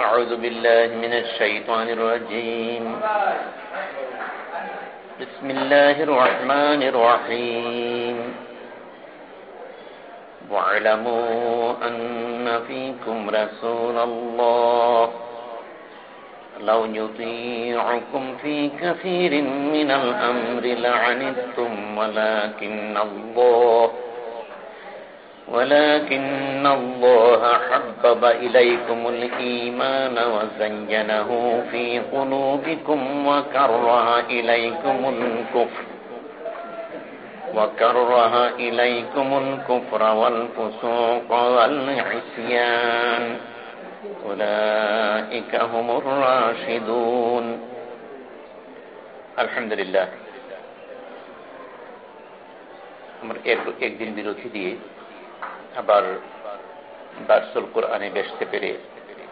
أعوذ بالله من الشيطان الرجيم. بسم الله الرحمن الرحيم. واعلموا أن فيكم رسول الله. لو يطيعكم في كثير من الأمر لعنتم ولكن الله ولكن الله حبب إليكم الإيمان وزينه في قلوبكم وكره إليكم الكفر وكره إليكم الكفر والفسوق والعصيان أولئك هم الراشدون الحمد لله আমরা একদিন বিরতি দিয়ে আবার দার্সুল কোরআনে বেসতে পেরে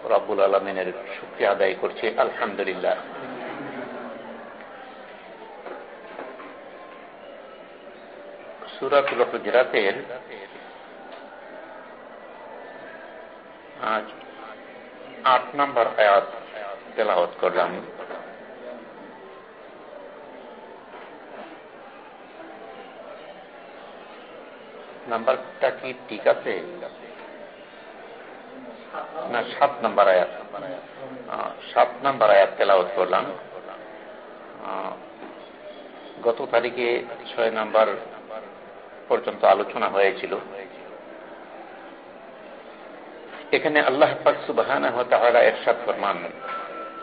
রব্বুল আলমিনের শুক্রিয়া আদায় করছি, আলহামদুলিল্লাহ। সুরাতুল হুজরাতের আজ আট নম্বর আয়াত তেলাওয়াত করলাম। নাম্বারটা কি ঠিক আছে? না, সাত নাম্বার আয়াত। সাত নাম্বার আয়াত তেলাওয়াত করলাম। গত তারিখে ছয় নাম্বার পর্যন্ত আলোচনা হয়েছিল। এখানে আল্লাহ সুবাহান এরশাদ ফরমান,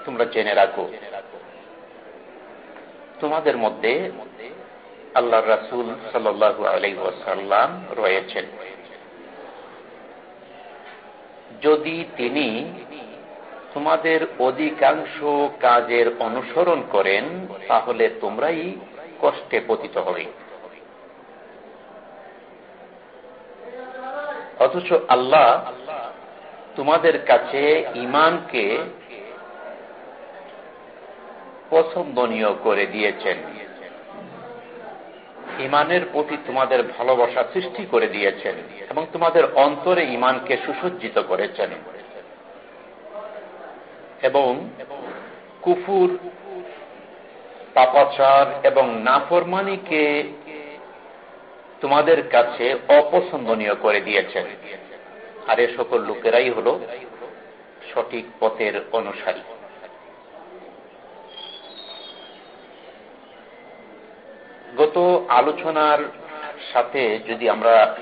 তোমরা জেনে রাখো। তোমাদের মধ্যে আল্লাহ রাসুল সাল্লাহ আলাইসাল্লাম রয়েছেন। যদি তিনি তোমাদের অধিকাংশ কাজের অনুসরণ করেন, তাহলে তোমরাই কষ্টে পতিত হবে। অথচ আল্লাহ তোমাদের কাছে ইমানকে পছন্দনীয় করে দিয়েছেন। ইমানের প্রতি তোমাদের ভালোবাসা সৃষ্টি করে দিয়েছেন এবং তোমাদের অন্তরে ইমানকে সুসজ্জিত করেছেন। এবং কুফুর, পাপাচার এবং নাফরমানিকে তোমাদের কাছে অপছন্দনীয় করে দিয়েছেন। আর এ সকল লোকেরাই হল সঠিক পথের অনুসারী। গত আলোচনার সাথে যদি আমরা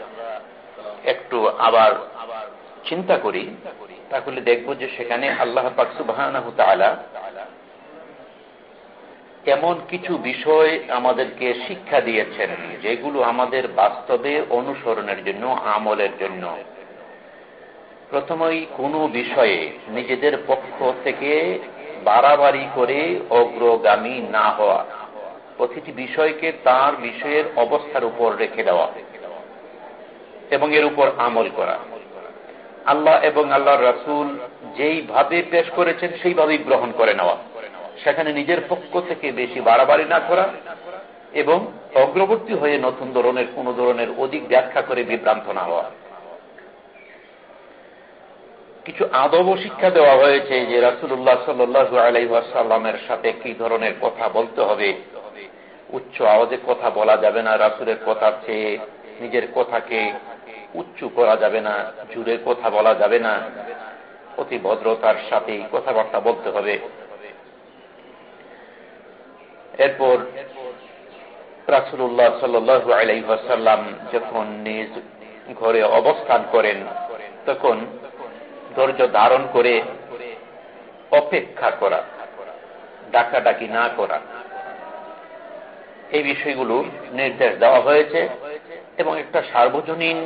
একটু আবার চিন্তা করি, তাহলে দেখব যে সেখানে আল্লাহ পাকসুবাহ এমন কিছু বিষয় আমাদেরকে শিক্ষা দিয়েছেন যেগুলো আমাদের বাস্তবে অনুসরণের জন্য, আমলের জন্য। প্রথমেই কোনো বিষয়ে নিজেদের পক্ষ থেকে বাড়াবাড়ি করে অগ্রগামী না হওয়া। প্রতিটি বিষয়কে তার বিষয়ের অবস্থার উপর রেখে দেওয়া এবং এর উপর আমল করা। আল্লাহ এবং আল্লাহ রাসুল যেইভাবে পেশ করেছেন, সেইভাবেই গ্রহণ করে নেওয়া। সেখানে নিজের পক্ষ থেকে বেশি বাড়াবাড়ি না করা এবং অগ্রবর্তী হয়ে নতুন ধরনের, কোন ধরনের অধিক ব্যাখ্যা করে বিভ্রান্ত না হওয়া। কিছু আদব শিক্ষা দেওয়া হয়েছে যে রাসুল্লাহ সাল্লু আলাইসাল্লামের সাথে কি ধরনের কথা বলতে হবে উচ্চ আওয়াজে কথা বলা যাবে না, রাসুলের কথা চেয়ে নিজের কথাকে উচ্চ করা যাবে না, জুড়ে কথা বলা যাবে না। অতি ভদ্রতার সাথে কথাবার্তা বলতে হবে। এরপর রাসুল্লাহ সাল্লু আলাইসাল্লাম যখন নিজ ঘরে অবস্থান করেন, তখন ধৈর্য ধারণ করে অপেক্ষা করা, ডাকাডাকি না করা। এই বিষয়গুলো নির্দেশ দেওয়া হয়েছে এবং একটা সার্বজনীন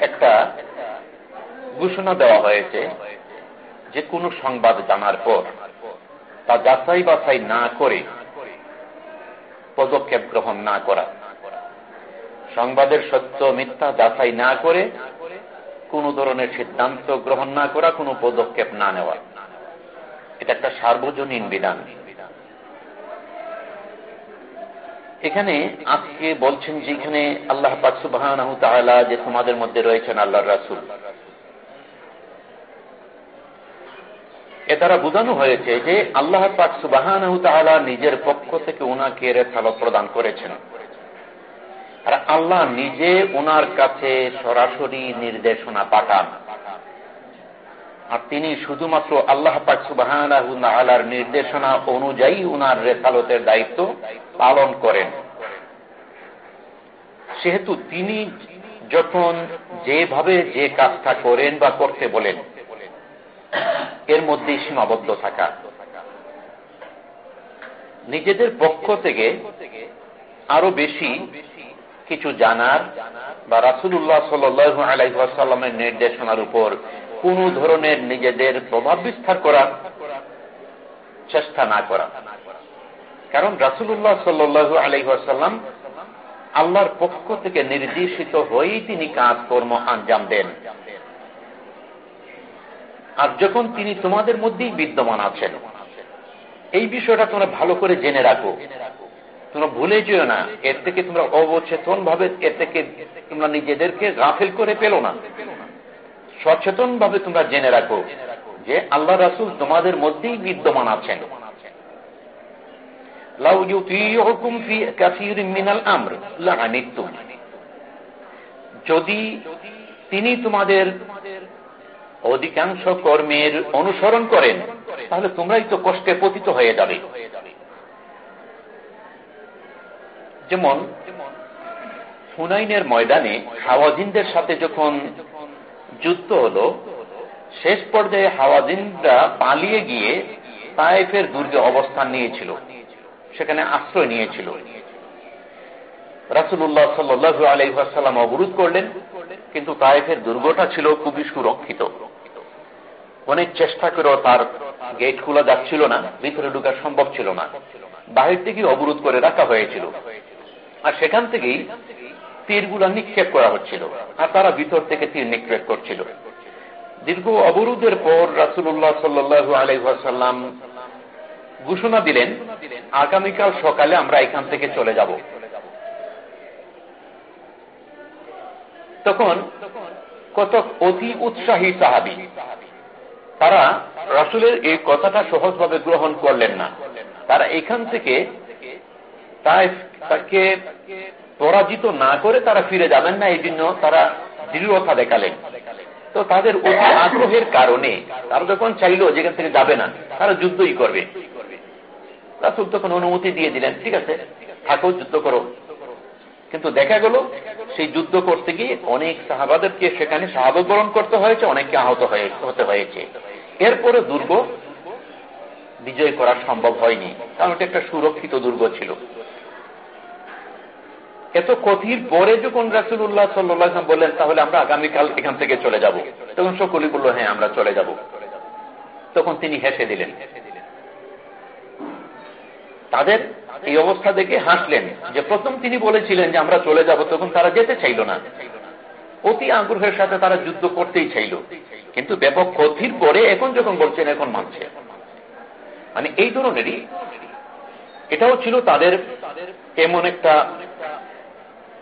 একটা ঘোষণা দেওয়া হয়েছে যে কোনো সংবাদ জানার পর তা যাচাই বাছাই না করে পদক্ষেপ গ্রহণ না করা। সংবাদের সত্য মিথ্যা যাচাই না করে কোন ধরনের সিদ্ধান্ত গ্রহণ না করা, কোনো পদক্ষেপ না নেওয়া। এটা একটা সার্বজনীন বিধান। এখানে আজকে বলছেন যে এখানে আল্লাহ পাকসুবাহ যে তোমাদের মধ্যে রয়েছেন আল্লাহ রাসুল। এ দ্বারা বোঝানো হয়েছে যে আল্লাহ পাক সুবাহান নিজের পক্ষ থেকে ওনাকে রেসালত প্রদান করেছেন। আর আল্লাহ নিজে ওনার কাছে সরাসরি নির্দেশনা পাঠান। আর তিনি শুধুমাত্র আল্লাহ পাক সুবাহান আলার নির্দেশনা অনুযায়ী উনার রেসালতের দায়িত্ব পালন করেন। সেহেতু তিনি যখন যেভাবে যে কাজটা করেন বা করতে বলেন, এর মধ্যেই সীমাবদ্ধ থাকা। নিজেদের পক্ষ থেকে আরও বেশি কিছু জানার বা রাসুল্লাহ সাল্লু আলাইসাল্লামের নির্দেশনার উপর কোন ধরনের নিজেদের প্রভাব বিস্তার করার চেষ্টা না করা। কারণ রাসুল্লাহ সাল্লু আলাইসাল্লাম আল্লাহর পক্ষ থেকে নির্দেশিত হয়েই তিনি কাজ কর্ম আঞ্জাম দেন। আর যখন তিনি তোমাদের মধ্যেই বিদ্যমান আছেন, এই বিষয়টা তোমরা ভালো করে জেনে রাখো। তোমরা ভুলে যেও না, এর থেকে তোমরা অবচেতন ভাবে এর থেকে তোমরা নিজেদেরকে গাফেল করে পেল না। সচেতন ভাবে তোমরা জেনে রাখো যে আল্লাহ রাসুল তোমাদের মধ্যেই বিদ্যমান আছেন। যদি তিনি তোমাদের অধিকাংশ কর্মের অনুসরণ করেন, তাহলে তোমরাই তো কষ্টে পতিত হয়ে যাবে। যেমন, হুনাইনের ময়দানে হাওয়াজিনদের সাথে যখন যুদ্ধ হল, শেষ পর্যায়ে হাওয়াজিনরা পালিয়ে গিয়ে তায়েফের দুর্গে অবস্থান নিয়েছিল, সেখানে আশ্রয় নিয়েছিল। রাসুল্লাহ সাল্লু আলহাসাল্লাম অবরোধ করলেন, কিন্তু তায়েফের দুর্গটা ছিল খুবই সুরক্ষিত অনেক চেষ্টা করেও তার গেট খোলা যাচ্ছিল না, ভিতরে ঢুকা সম্ভব ছিল না। বাহির থেকে অবরোধ করে রাখা হয়েছিল। আর সেখান থেকেই তীরগুলা নিক্ষেপ করা হচ্ছিল আর তারা ভিতর থেকে তীর নিক্ষেপ করছিল। দীর্ঘ অবরোধের পর রাসুল্লাহ সাল্লু আলহাসাল্লাম ঘোষণা দিলেন, আগামীকাল সকালে আমরা এখান থেকে চলে যাব। তখন কত অতি উৎসাহী সাহাবি, তারা রাসুলের এই কথাটা সহজভাবে গ্রহণ করলেন না। তারা এখান থেকে তাকে পরাজিত না করে তারা ফিরে যাবেন না এই জন্য তারা দৃঢ়তা দেখালেন। তো তাদের অতি আগ্রহের কারণে তারা যখন চাইল যেখান থেকে যাবে না তারা যুদ্ধই করবে। রাসুল তখন অনুমতি দিয়ে দিলেন ঠিক আছে থাকো যুদ্ধ করো। কিন্তু দেখা গেল সেই যুদ্ধ করতে গিয়ে অনেক সাহাবাদেরকে সেখানে বরণ করতে হয়েছে অনেককে আহত হতে হয়েছে। এরপরে দুর্গ বিজয় করা সম্ভব হয়নি কারণ এটা একটা সুরক্ষিত দুর্গ ছিল। এত কথির পরে যখন রাসুল্লাহ সাল্লাম বললেন, তাহলে আমরা আগামীকাল এখান থেকে চলে যাব। তখন সকলেই বলল হ্যাঁ আমরা চলে যাব। তখন তিনি হেসে দিলেন। তাদের এই অবস্থা দেখে হাসলেন যে প্রথম তিনি বলেছিলেন যে আমরা চলে যাব, তখন তারা যেতে চাইল না। অতি আগ্রহের সাথে তারা যুদ্ধ করতেই চাইল। কিন্তু ব্যাপক ক্ষতির পরে এখন যখন বলছেন, এখন মানছে। মানে এই ধরনেরই এটাও ছিল তাদের এমন একটা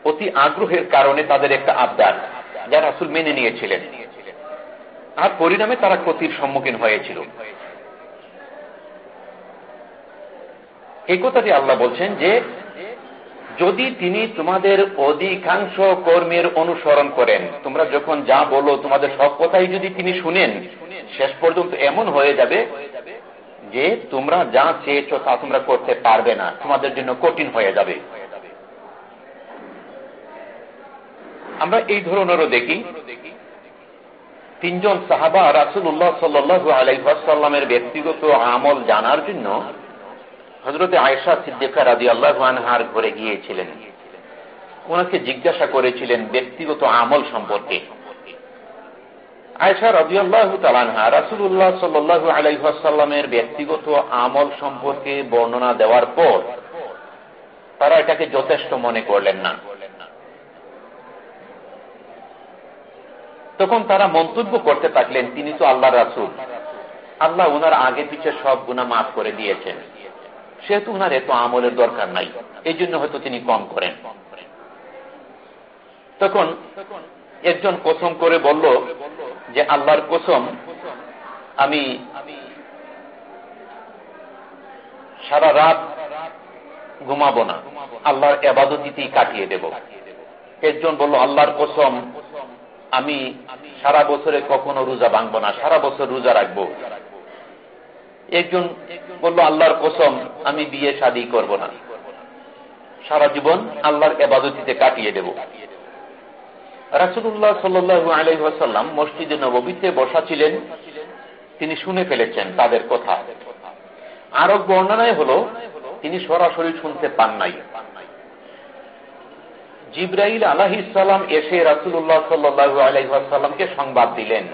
অতি আগ্রহের কারণে তাদের একটা আবদার যা রাসুল মেনে নিয়েছিলেন। আর পরিণামে তারা ক্ষতির সম্মুখীন হয়েছিল। এই কথাটি আল্লাহ বলছেন যে, যদি তিনি তোমাদের অধিকাংশ কর্মের অনুসরণ করেন, তোমরা যখন যা বলো, তোমাদের সব কথাই যদি তিনি শুনেন, শেষ পর্যন্ত এমন হয়ে যাবে যে তোমরা যা চেয়েছ তা তোমরা করতে পারবে না, তোমাদের জন্য কঠিন হয়ে যাবে। আমরা এই ধরনেরও দেখি, তিনজন সাহাবা রাসুল্লাহ সাল্লু আলাইসাল্লামের ব্যক্তিগত আমল জানার জন্য হজরত আয়সা সিদ্দিকা রাজি আল্লাহ আনহার ঘরে গিয়েছিলেন। ওনাকে জিজ্ঞাসা করেছিলেন ব্যক্তিগত আমল সম্পর্কে। আয়সা রাজি আল্লাহ তালানহা রাসুল্লাহ সাল্লু আলাইসাল্লামের ব্যক্তিগত আমল সম্পর্কে বর্ণনা দেওয়ার পর তারা এটাকে যথেষ্ট মনে করলেন না। তখন তারা মন্তব্য করতে থাকলেন, তিনি তো আল্লাহ রাসুল। আল্লাহ ওনার আগে পিছে সব গুণা মাফ করে দিয়েছেন। সেহেতু ওনার এত আমলের দরকার নাই। এই জন্য হয়তো তিনি কম করেন। তখন একজন কসম করে বলল যে, আল্লাহর কসম, আমি সারা রাত ঘুমাবো না। আল্লাহর এবাদতিতেই কাটিয়ে দেব। একজন বলল, আল্লাহর কসম আমি সারা বছরে কখনো রোজা ভাঙবো না, সারা বছর রোজা রাখব। একজন বলল, আল্লাহর কসম, আমি বিয়ে শাদী করব না। সারা জীবন আল্লাহর এবাদতিতে কাটিয়ে দেব। রাসুল্লাহ সাল্লু আলহাসাল্লাম মসজিদে নবীতে বসা ছিলেন। তিনি শুনে ফেলেছেন তাদের কথা। আরব বর্ণনায় হল, তিনি সরাসরি শুনতে পান নাই। জিব্রাইল আলাহিসাল্লাম এসে রাসুল্লাহ সাল্লু আলহাসাল্লামকে সংবাদ দিলেন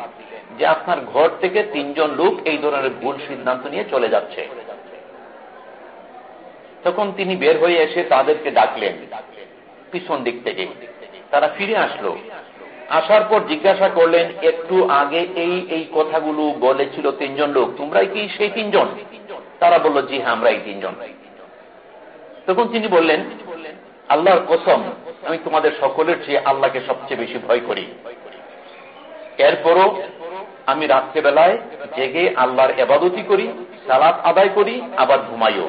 যে আপনার ঘর থেকে তিনজন লোক এই ধরনের ভুল সিদ্ধান্ত নিয়ে চলে যাচ্ছে। তখন তিনি বের হয়ে এসে তাদেরকে ডাকলেন, পিছন দিক থেকে। তারা ফিরে আসলো। আসার পর জিজ্ঞাসা করলেন, একটু আগে এই এই কথাগুলো বলেছিল তিনজন লোক, তোমরাই কি সেই তিনজন? তারা বলল, জি হ্যাঁ আমরা এই তিনজন। তখন তিনি বললেন আল্লাহর কসম, আমি তোমাদের সকলের চেয়ে আল্লাহকে সবচেয়ে বেশি ভয় করি। এরপরও আমি রাত্রেবেলায় জেগে আল্লাহর এবাদতি করি, সালাত আদায় করি, আবার ঘুমাইও।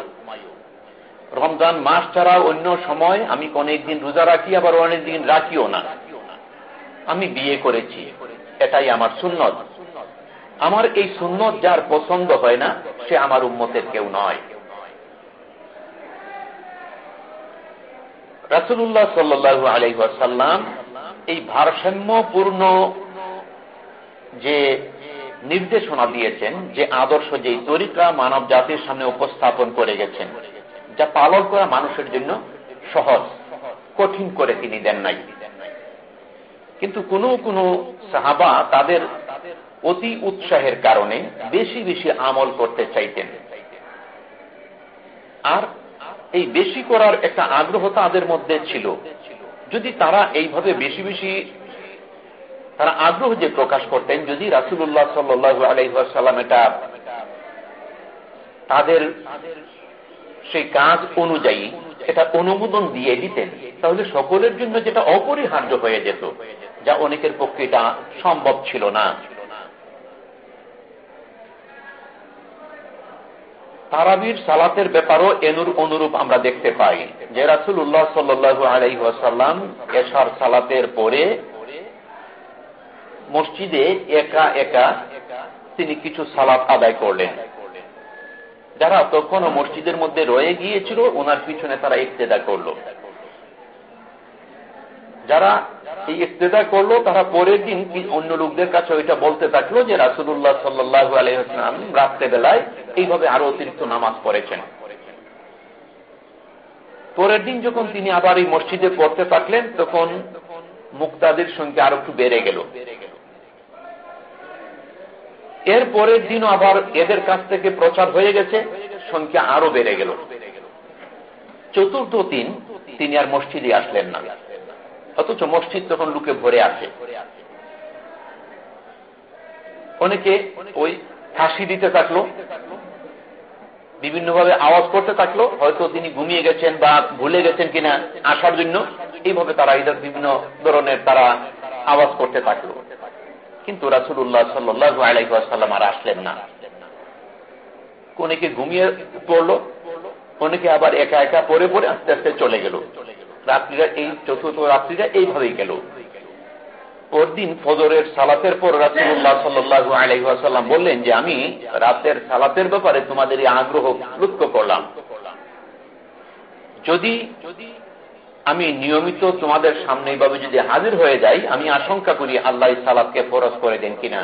রমজান মাস ছাড়া অন্য সময় আমি অনেক দিন রোজা রাখি, আবার অনেক দিন রাখিও না। আমি বিয়ে করেছি, এটাই আমার সুন্নত। আমার এই সুন্নত যার পছন্দ হয় না, সে আমার উন্মতের কেউ নয়। রাসুল্লাহ সাল্লু আলহাসাল্লাম এই ভারসাম্যপূর্ণ যে নির্দেশনা দিয়েছেন, যে আদর্শ, যে তরিকা মানব জাতির সামনে উপস্থাপন করে গেছেন, যা পালন করা মানুষের জন্য সহজ, কঠিন করে তিনি দেন নাই। কিন্তু কোন কোন সাহাবা তাদের অতি উৎসাহের কারণে বেশি বেশি আমল করতে চাইতেন। আর এই বেশি করার একটা আগ্রহ তাদের মধ্যে ছিল। যদি তারা এইভাবে বেশি বেশি তারা আগ্রহ যে প্রকাশ করতেন, যদি রাসুল্লাহ সাল্লু এটা তাদের সেই কাজ অনুযায়ী এটা অনুমোদন দিয়ে দিতেন, তাহলে সকলের জন্য যেটা অপরিহার্য হয়ে যেত, যা অনেকের পক্ষে এটা সম্ভব ছিল না। তারাবির সালাতের ব্যাপারও এনুর অনুরূপ আমরা দেখতে পাই। যে রাসুল উল্লাহ সাল্লু আলাইসাল্লাম এশার সালাতের পরে মসজিদে একা একা তিনি কিছু সালাত আদায় করলেন। যারা তখনও মসজিদের মধ্যে রয়ে গিয়েছিল ওনার পিছনে তারা ইফতেদা করল। যারা এই ইফতেদা করল, তারা পরের দিন অন্য লোকদের কাছে ওইটা বলতে থাকল যে রাসুল্লাহ সাল্লু আলহাম রাত্রেবেলায় এইভাবে আরও অতিরিক্ত নামাজ পড়েছেন। পরের দিন যখন তিনি আবার এই মসজিদে পড়তে থাকলেন, তখন মুক্তাদের সংখ্যা আরও একটু বেড়ে গেল। এর পরের দিনও আবার এদের কাছ থেকে প্রচার হয়ে গেছে, সংখ্যা আরও বেড়ে গেল। চতুর্থ দিন তিনি আর মসজিদে আসলেন না। অথচ মসজিদ তখন লুকে ভরে আসে অনেকে ওই ফাঁসি দিতে থাকল, বিভিন্নভাবে আওয়াজ করতে থাকল, হয়তো তিনি ঘুমিয়ে গেছেন বা ভুলে গেছেন কিনা আসার জন্য, এইভাবে তারা বিভিন্ন ধরনের তারা আওয়াজ করতে থাকল। কিন্তু রাসুল্লাহ সাল্লু আলাইসাল্লাম আর আসলেন না। অনেকে ঘুমিয়ে পড়ল, অনেকে আবার একা একা পরে পরে আস্তে আস্তে চলে গেল। রাত্রিরা, এই চতুর্থ রাত্রিরা এইভাবেই গেল। পরদিন ফজরের সালাতের পর রাসুল্লাহ সাল্লু আলাইসাল্লাম বললেন যে, আমি রাতের সালাতের ব্যাপারে তোমাদের এই আগ্রহ লক্ষ্য করলাম। যদি আমি নিয়মিত তোমাদের সামনে এইভাবে যদি হাজির হয়ে যাই, আমি আশঙ্কা করি আল্লাহ সালাদকে ফরজ করে দেন কিনা,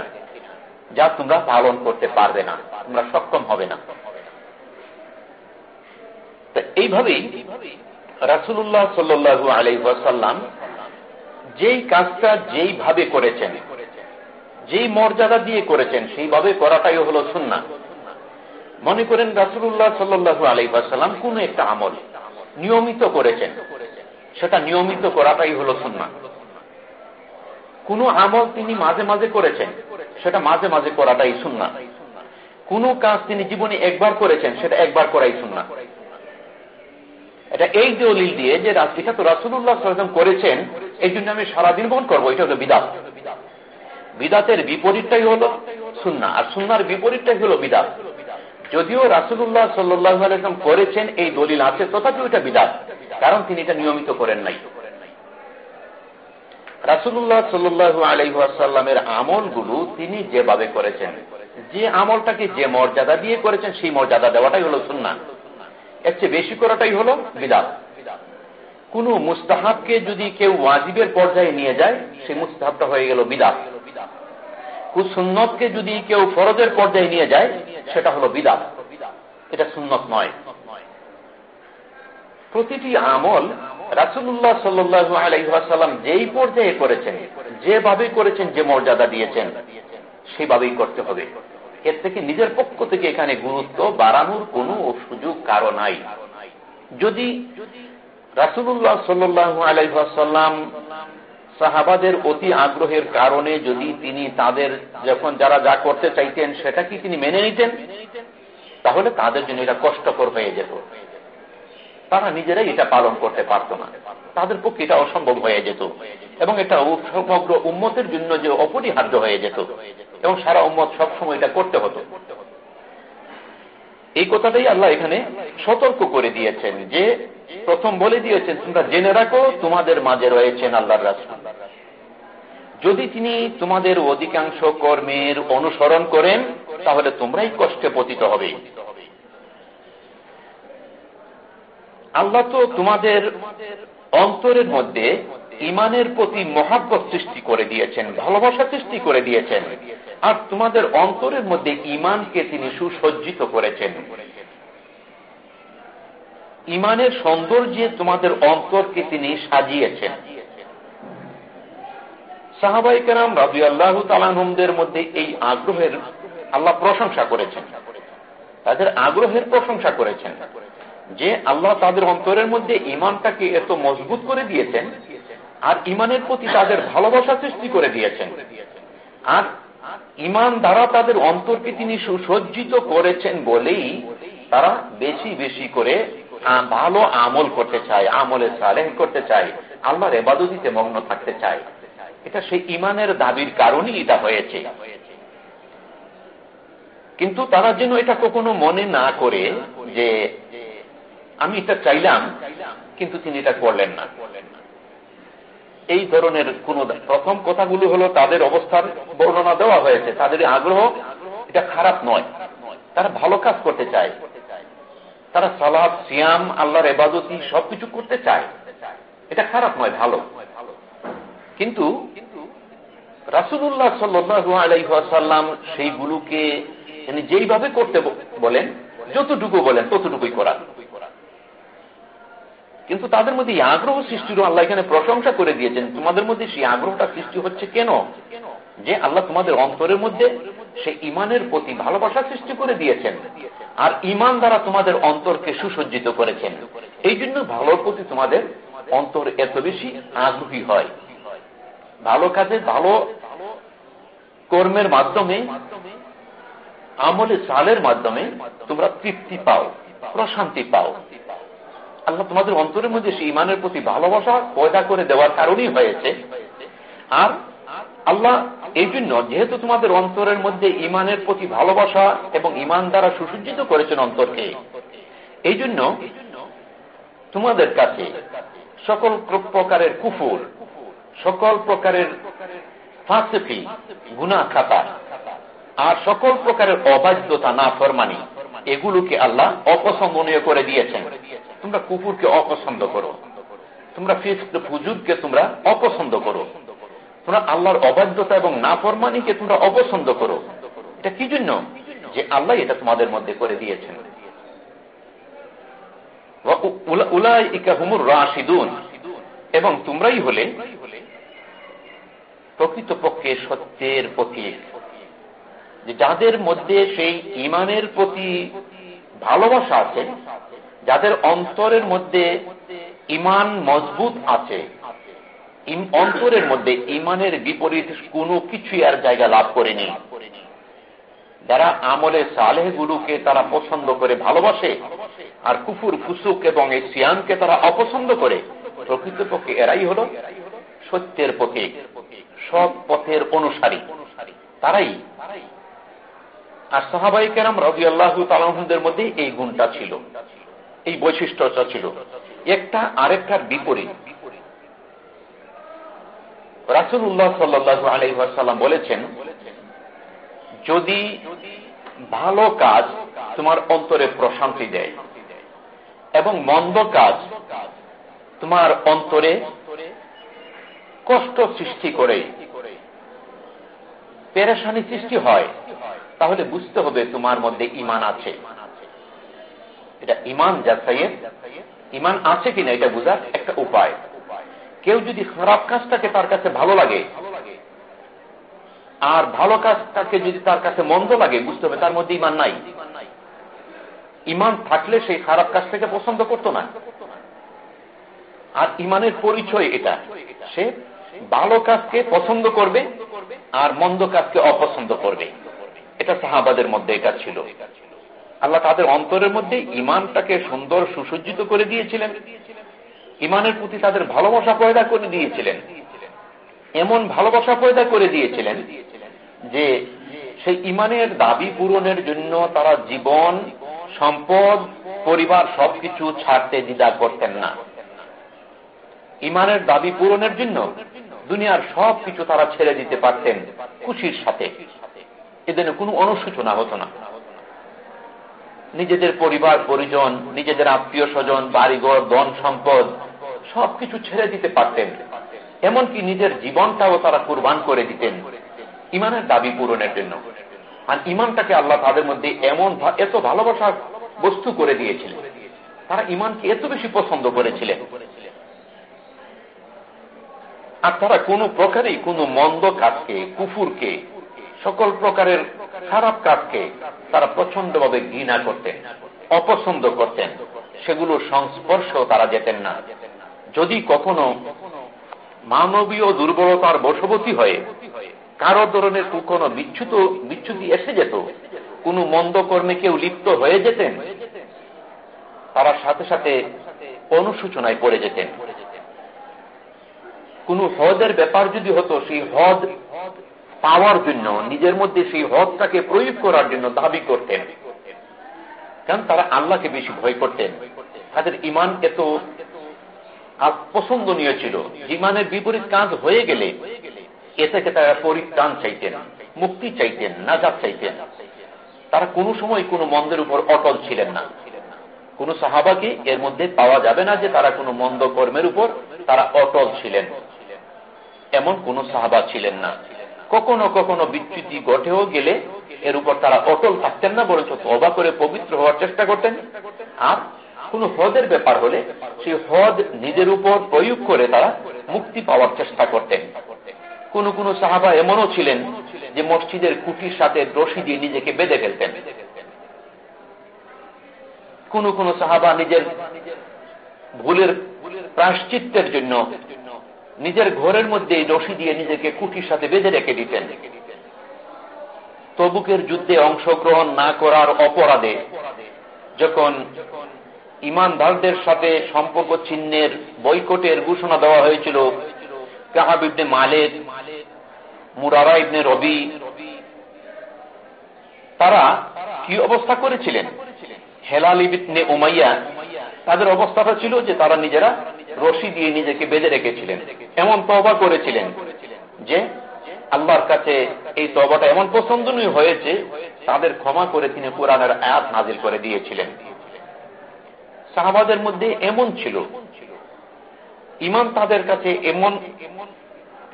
যা তোমরা পালন করতে পারবে না, তোমরা সক্ষম হবে না। এইভাবেই রাসুল্লাহ সাল্লু আলাইসাল্লাম যেই কাজটা যেইভাবে করেছেন, যেই মর্যাদা দিয়ে করেছেন, সেইভাবে করাটাই হল সুন্না মনে করেন রাসুল্লাহ সাল্লু আলাইসাল্লাম কোন একটা আমল নিয়মিত করেছেন, সেটা নিয়মিত করাটাই হল সুন্না কোন আমল তিনি মাঝে মাঝে করেছেন, সেটা মাঝে মাঝে করাটাই সুন্না কোন কাজ তিনি জীবনে একবার করেছেন, সেটা একবার করাই সুন্না এটা এই দলিল দিয়ে যে এটা তো রাসুল্লাহ সাল্লাম করেছেন, এই জন্য আমি সারাদিন বহন করব। এটা হলো বিদাত। বিদাতের বিপরীতটাই হলো সুন্না আর সুন্নার বিপরীতটাই হলো বিদাত। যদিও রাসুল্লাহ সাল্লাম করেছেন, এই দলিল আছে তথাপি ওইটা বিদাত, কারণ তিনি এটা নিয়মিত করেন নাই। রাসুল্লাহ সাল্লু আলহাসাল্লামের আমলগুলো তিনি যেভাবে করেছেন, যে আমলটাকে যে মর্যাদা দিয়ে করেছেন, সেই মর্যাদা দেওয়াটাই হলো সুন্না এর চেয়ে বেশি করাটাই হলো বিদাত। কোন মুস্তাহাবকে যদি কেউ ওয়াজিবের পর্যায়ে নিয়ে যায় সেই মুস্তাহাবটা হয়ে গেল বিদাত। সুন্নতকে যদি কেউ ফরজের পর্যায়ে নিয়ে যায়, সেটা হলো বিদাত। এটা সুন্নত নয়। প্রতিটি আমল রাসুল্লাহ সাল্লু যেই পর্যায়ে করেছেন, যেভাবে করেছেন, যে মর্যাদা দিয়েছেন, সেভাবেই করতে হবে। এর থেকে নিজের পক্ষ থেকে এখানে গুরুত্ব বাড়ানোর কোন সুযোগ কারও নাই। যদি রাসুল্লাহ সাল্লু আলাইসাল্লাম সাহাবাদের অতি আগ্রহের কারণে যদি তিনি তাদের যখন যারা যা করতে চাইতেন সেটা কি তিনি মেনে নিতেন? তাহলে তাদের জন্য এটা কষ্টকর হয়ে যেত। তারা নিজেরাই এটা পালন করতে পারত না। তাদের পক্ষে এটা অসম্ভব হয়ে যেত। এবং এটা সমগ্র উম্মতের জন্য যে অপরিহার্য হয়ে যেত। এবং সারা উম্মত সবসময় এটা করতে হতো। এই কথাটাই আল্লাহ এখানে সতর্ক করে দিয়েছেন যে, প্রথম বলে দিয়েছেন, তোমরা জেনে রাখো, তোমাদের মাঝে রয়েছেন আল্লাহর রাসুল। যদি তিনি তোমাদের অধিকাংশ কর্মের অনুসরণ করেন, তাহলে তোমরাই কষ্টে পতিত হবে। আল্লাহ তো তোমাদের অন্তরের মধ্যে ইমানের প্রতি মহাব্বত সৃষ্টি করে দিয়েছেন, ভালোবাসা সৃষ্টি করে দিয়েছেন। আর তোমাদের অন্তরের মধ্যে ইমানকে তিনি সুসজ্জিত করেছেন। ইমানের সৌন্দর্যে তোমাদের অন্তরকে তিনি সাজিয়েছেন। সাহাবাই কেরাম রাবি আল্লাহ তালানহমদের মধ্যে এই আগ্রহের আল্লাহ প্রশংসা করেছেন। তাদের আগ্রহের প্রশংসা করেছেন যে আল্লাহ তাদের অন্তরের মধ্যে ইমানটাকে এত মজবুত করে দিয়েছেন আর ইমানের প্রতি তাদের ভালোবাসা সৃষ্টি করে দিয়েছেন। আর ইমান দ্বারা তাদের অন্তরকে তিনি সুসজ্জিত করেছেন বলেই তারা বেশি বেশি করে ভালো আমল করতে চায়, আমলে সালেহ করতে চায়, আল্লাহর এবাদতিতে মগ্ন থাকতে চায়। এটা সেই ইমানের দাবির কারণেই এটা হয়েছে। কিন্তু তারা যেন এটা কখনো মনে না করে যে, আমি এটা চাইলাম, কিন্তু তিনি এটা করলেন না। এই ধরনের কোন প্রথম কথাগুলো হলো তাদের অবস্থার বর্ণনা দেওয়া হয়েছে। তাদের আগ্রহ, এটা খারাপ নয়। তারা ভালো কাজ করতে চায়। তারা সালাদ সিয়াম, আল্লাহর এবাদতি সবকিছু করতে চায়। এটা খারাপ নয়, ভালো। কিন্তু রাসুদুল্লাহ সাল্লু আলাইসাল্লাম সেইগুলোকে যেইভাবে করতে বলেন, যতটুকু বলেন, ততটুকুই করা কিন্তু তাদের মধ্যে আগ্রহ সৃষ্টির আল্লাহ এখানে প্রশংসা করে দিয়েছেন। তোমাদের মধ্যে সেই আগ্রহটা সৃষ্টি হচ্ছে কেন? যে আল্লাহ তোমাদের অন্তরের মধ্যে সে ইমানের প্রতি ভালোবাসা সৃষ্টি করে দিয়েছেন আর ইমান দ্বারা তোমাদের অন্তরকে সুসজ্জিত করেছেন। এই জন্য ভালোর প্রতি তোমাদের অন্তর এত বেশি আগ্রহী হয়। ভালো কাজে, ভালো কর্মের মাধ্যমে, আমলে চালের মাধ্যমে তোমরা তৃপ্তি পাও, প্রশান্তি পাও। আল্লাহ তোমাদের অন্তরের মধ্যে সেই ইমানের প্রতি ভালোবাসা পয়দা করে দেওয়ার কারণেই হয়েছে। আর আল্লাহ এই জন্য যেহেতু তোমাদের অন্তরের মধ্যে ইমানের প্রতি ভালোবাসা এবং ইমান দ্বারা সুসজ্জিত করেছেন অন্তরকে, এই জন্য তোমাদের কাছে সকল প্রকারের কুফুর, সকল প্রকারের ফাঁসেফি গুনা খাতা আর সকল প্রকারের অবাধ্যতা না ফরমানি এগুলোকে আল্লাহ অপছন্দনীয় করে দিয়েছেন। তোমরা কুকুরকে অপছন্দ করো। তোমরা ফুজুরকে তোমরা অপছন্দ করো। তোমরা আল্লাহর অবাধ্যতা এবং নাফরমানিকে তোমরা অপছন্দ করো। এটা কি জন্য? যে আল্লাহ এটা তোমাদের মধ্যে করে দিয়েছেন। এবং তোমরাই হলে প্রকৃতপক্ষে সত্যের প্রতীক। যাদের মধ্যে সেই ইমানের প্রতি ভালোবাসা আছে যাদের অন্তরের মধ্যে ইমান মজবুত আছে অন্তরের মধ্যে ইমানের বিপরীত কোনো কিছুই আর জায়গা লাভ করেনি। যারা আমলে সালেহ গুরুকে তারা পছন্দ করে, ভালোবাসে, আর কুফুর, ফুসুক এবং এই সিয়ামকে তারা অপছন্দ করে, প্রকৃতপক্ষে এরাই হল সত্যের পথে সব পথের অনুসারী। তারাই। আর সাহাবাই কেরাম আল্লাহ তালাহদের মধ্যে এই গুণটা ছিল। এই বৈশিষ্ট্যটা ছিল। একটা আরেকটার বিপরীত। রাসুল উল্লাহ সাল্লু আলহাসাল্লাম বলেছেন, যদি ভালো কাজ তোমার অন্তরে প্রশান্তি দেয় এবং মন্দ কাজ তোমার অন্তরে কষ্ট সৃষ্টি করে, পেরেশানি সৃষ্টি হয়, তাহলে বুঝতে হবে তোমার মধ্যে ইমান আছে। এটা ইমান যাচাইয়ের ইমান আছে কিনা এটা বোঝার একটা উপায়। কেউ যদি খারাপ কাজটাকে তার কাছে ভালো লাগে, আর ভালো কাজটাকে যদি তার কাছে মন্দ লাগে, বুঝতে হবে তার মধ্যে ইমান নাই। ইমান থাকলে সেই খারাপ কাজটাকে পছন্দ করতো না। আর ইমানের পরিচয় এটা। সে ভালো কাজকে পছন্দ করবে, আর মন্দ কাজকে অপছন্দ করবে। এটা সাহাবাদের মধ্যে এটা ছিল। আল্লাহ তাদের অন্তরের মধ্যে ইমানটাকে সুন্দর সুসজ্জিত করে দিয়েছিলেন। ইমানের প্রতি তাদের ভালোবাসা পয়দা করে দিয়েছিলেন। এমন ভালোবাসা পয়দা করে দিয়েছিলেন যে সেই ইমানের দাবি পূরণের জন্য তারা জীবন, সম্পদ, পরিবার সবকিছু ছাড়তে দ্বিধা করতেন না। ইমানের দাবি পূরণের জন্য দুনিয়ার সব কিছু তারা ছেড়ে দিতে পারতেন খুশির সাথে। এদের কোনো অনুসূচনা হতো না। নিজেদের পরিবার, পরিজন, নিজেদের আত্মীয় স্বজন, বাড়িঘর, ধন সম্পদ, সবকিছু ছেড়ে দিতে পারতেন। এমনকি নিজের জীবনটাও তারা কুরবান করে দিতেন, ইমানের দাবি পূরণের জন্য। আর ইমানটাকে আল্লাহ তাদের মধ্যে এমন এত ভালোবাসার বস্তু করে দিয়েছিলেন। তারা ইমানকে এত বেশি পছন্দ করেছিলেন। আর তারা কোনো প্রকারেই কোনো মন্দ কাজকে, কুফুরকে সকল প্রকারের খারাপ কাজকে তারা প্রচন্ডভাবে ঘৃণা করতেন, অপছন্দ করতেন। সেগুলোর সংস্পর্শ তারা যেতেন না। যদি কখনো মানবীয় দুর্বলতার বশবতী হয়ে কারও ধরনের কোনো বিচ্ছুত বিচ্ছুতি এসে যেত, কোনো মন্দ কর্মে কেউ লিপ্ত হয়ে যেতেন, তারা সাথে সাথে অনুসূচনায় পড়ে যেতেন। কোন হদের ব্যাপার যদি হতো, সেই হদ পাওয়ার জন্য, নিজের মধ্যে সেই হদটাকে প্রয়োগ করার জন্য দাবি করতেন। কারণ তারা আল্লাহকে বেশি ভয় করতেন। তাদের ইমান এত পছন্দনীয় ছিল ইমানের বিপরীত কাজ হয়ে গেলে এ থেকে তারা পরিত্রাণ চাইতেন, মুক্তি চাইতেন নাজাদ চাইতেন। তারা কোনো সময় কোনো মন্দের উপর অটল ছিলেন না। কোন সাহাবাকে এর মধ্যে পাওয়া যাবে না যে তারা কোনো মন্দ কর্মের উপর তারা অটল ছিলেন। এমন কোন সাহাবা ছিলেন না। কখনো কখনো বিচ্যুতি ঘটেও গেলে এর উপর তারা অটল থাকতেন না, বরঞ্চ অবা করে পবিত্র হওয়ার চেষ্টা করতেন। আর কোন হদের ব্যাপার হলে সেই হদ নিজের উপর প্রয়োগ করে তারা মুক্তি পাওয়ার চেষ্টা করতেন। কোন কোন সাহাবা এমনও ছিলেন যে মসজিদের কুটির সাথে রশি দিয়ে নিজেকে বেঁধে ফেলতেন। কোন কোন সাহাবা নিজের ভুলের প্রাশ্চিত্যের জন্য নিজের ঘরের মধ্যে রশি দিয়ে নিজেকে কুটির সাথে বেঁধে রেখে দিতেন। তবুকের যুদ্ধে অংশগ্রহণ না করার অপরাধে যখন ইমানদারদের সাথে সম্পর্ক চিহ্নের বৈকটের ঘোষণা দেওয়া হয়েছিল, কাহাব ইবনে মালেক মুরারা ইবনে রবি, তারা কি অবস্থা করেছিলেন? হেলাল ইবনে উমাইয়া তাদের অবস্থাটা ছিল যে তারা নিজেরা রশি দিয়ে নিজেকে বেঁধে রেখেছিলেন। এমন তবা করেছিলেন যে আল্লাহর কাছে এই তবাটা এমন পছন্দনীয় হয়েছে, তাদের ক্ষমা করে তিনি কোরআনের আয়াত নাজিল করে দিয়েছিলেন। সাহাবাদের মধ্যে এমন ছিল। ইমান তাদের কাছে এমন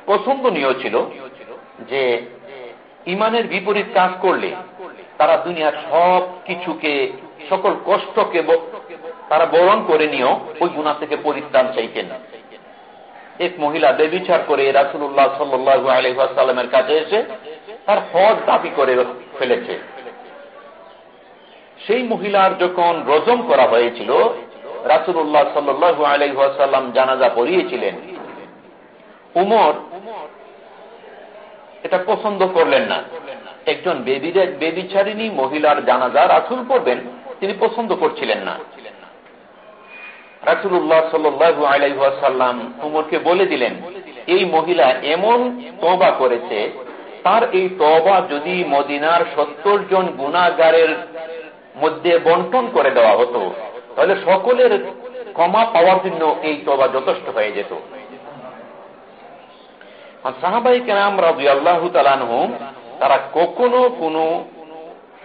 পছন্দনীয় ছিল যে ইমানের বিপরীত কাজ করলে তারা দুনিয়ার সব কিছুকে, সকল কষ্টকে তারা বরণ করে নিয়েও ওই গুণা থেকে পরিত্রাণ চাইতেন। এক মহিলা বেবিচার করে রাসুল্লাহ সাল্লু আলহামের কাছে এসে তার হজ দাবি করে ফেলেছে। সেই মহিলার যখন রজম করা হয়েছিল রাসুল্লাহ সাল্লু আলহাসাল্লাম জানাজা পড়িয়েছিলেন। উমর এটা পছন্দ করলেন না। একজন বেবিচারিণী মহিলার জানাজা রাসুল পড়বেন, তিনি পছন্দ করছিলেন না। রাসুল্লাহ সাল্লু আলাইসাল্লাম উমরকে বলে দিলেন, এই মহিলা এমন তবা করেছে, তার এই তবা যদি মদিনার সত্তর জন গুণাগারের মধ্যে বন্টন করে দেওয়া হতো, তাহলে সকলের ক্ষমা পাওয়ার জন্য এই তবা যথেষ্ট হয়ে যেত। সাহাবাই কেনাম রাজু আল্লাহ তালানহম তারা কখনো কোনো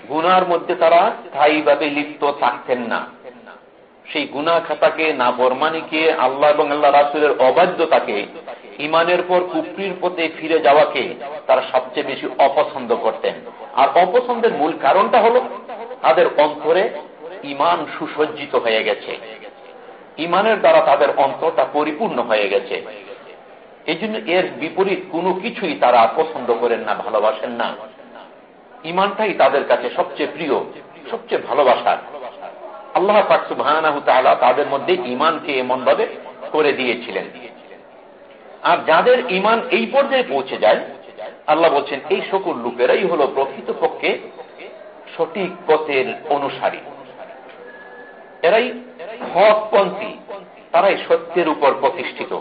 গুনার মধ্যে তারা স্থায়ীভাবে লিপ্ত থাকতেন না। সেই গুনা খাতাকে না বরমানিকে আল্লাহ এবং আল্লাহ রাসুলের অবাধ্যতাকে ইমানের পর কুপরির পথে ফিরে যাওয়াকে তারা সবচেয়ে বেশি অপছন্দ করতেন। আর অপছন্দের মূল কারণটা হল তাদের অন্তরে ইমান সুসজ্জিত হয়ে গেছে। ইমানের দ্বারা তাদের অন্তরটা পরিপূর্ণ হয়ে গেছে। এই জন্য এর বিপরীত কোনো কিছুই তারা পছন্দ করেন না, ভালোবাসেন না। ইমানটাই তাদের কাছে সবচেয়ে প্রিয়, সবচেয়ে ভালোবাসার আল্লাহ পাকসুবাহ তাদের মধ্যে ইমানকে এমন ভাবে করে দিয়েছিলেন। আর যাদের ইমান এই পর্যায়ে পৌঁছে যায়, আল্লাহ বলছেন, এই সকল লোকেরাই হল প্রকৃত পক্ষে সঠিক পথের অনুসারী। এরাই হকপন্থী, তারাই সত্যের উপর প্রতিষ্ঠিত।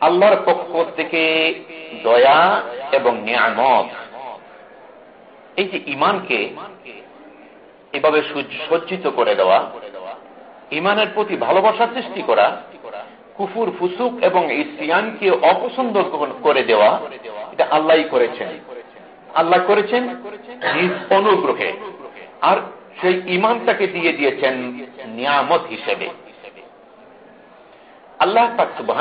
আল্লাহর পক্ষ থেকে দয়া এবং নিয়ামত। এই যে ইমানকে এভাবে সজ্জিত করে দেওয়া ইমানের প্রতি ভালোবাসা সৃষ্টি করা, কুফুর, ফুসুক এবং ইসিয়ানকে অপছন্দ করে দেওয়া, এটা আল্লাহ করেছেন। আল্লাহ করেছেন নিজ অনুগ্রহে। আর সেই ইমানটাকে দিয়ে দিয়েছেন নিয়ামত হিসেবে। আল্লাহ সুবাহ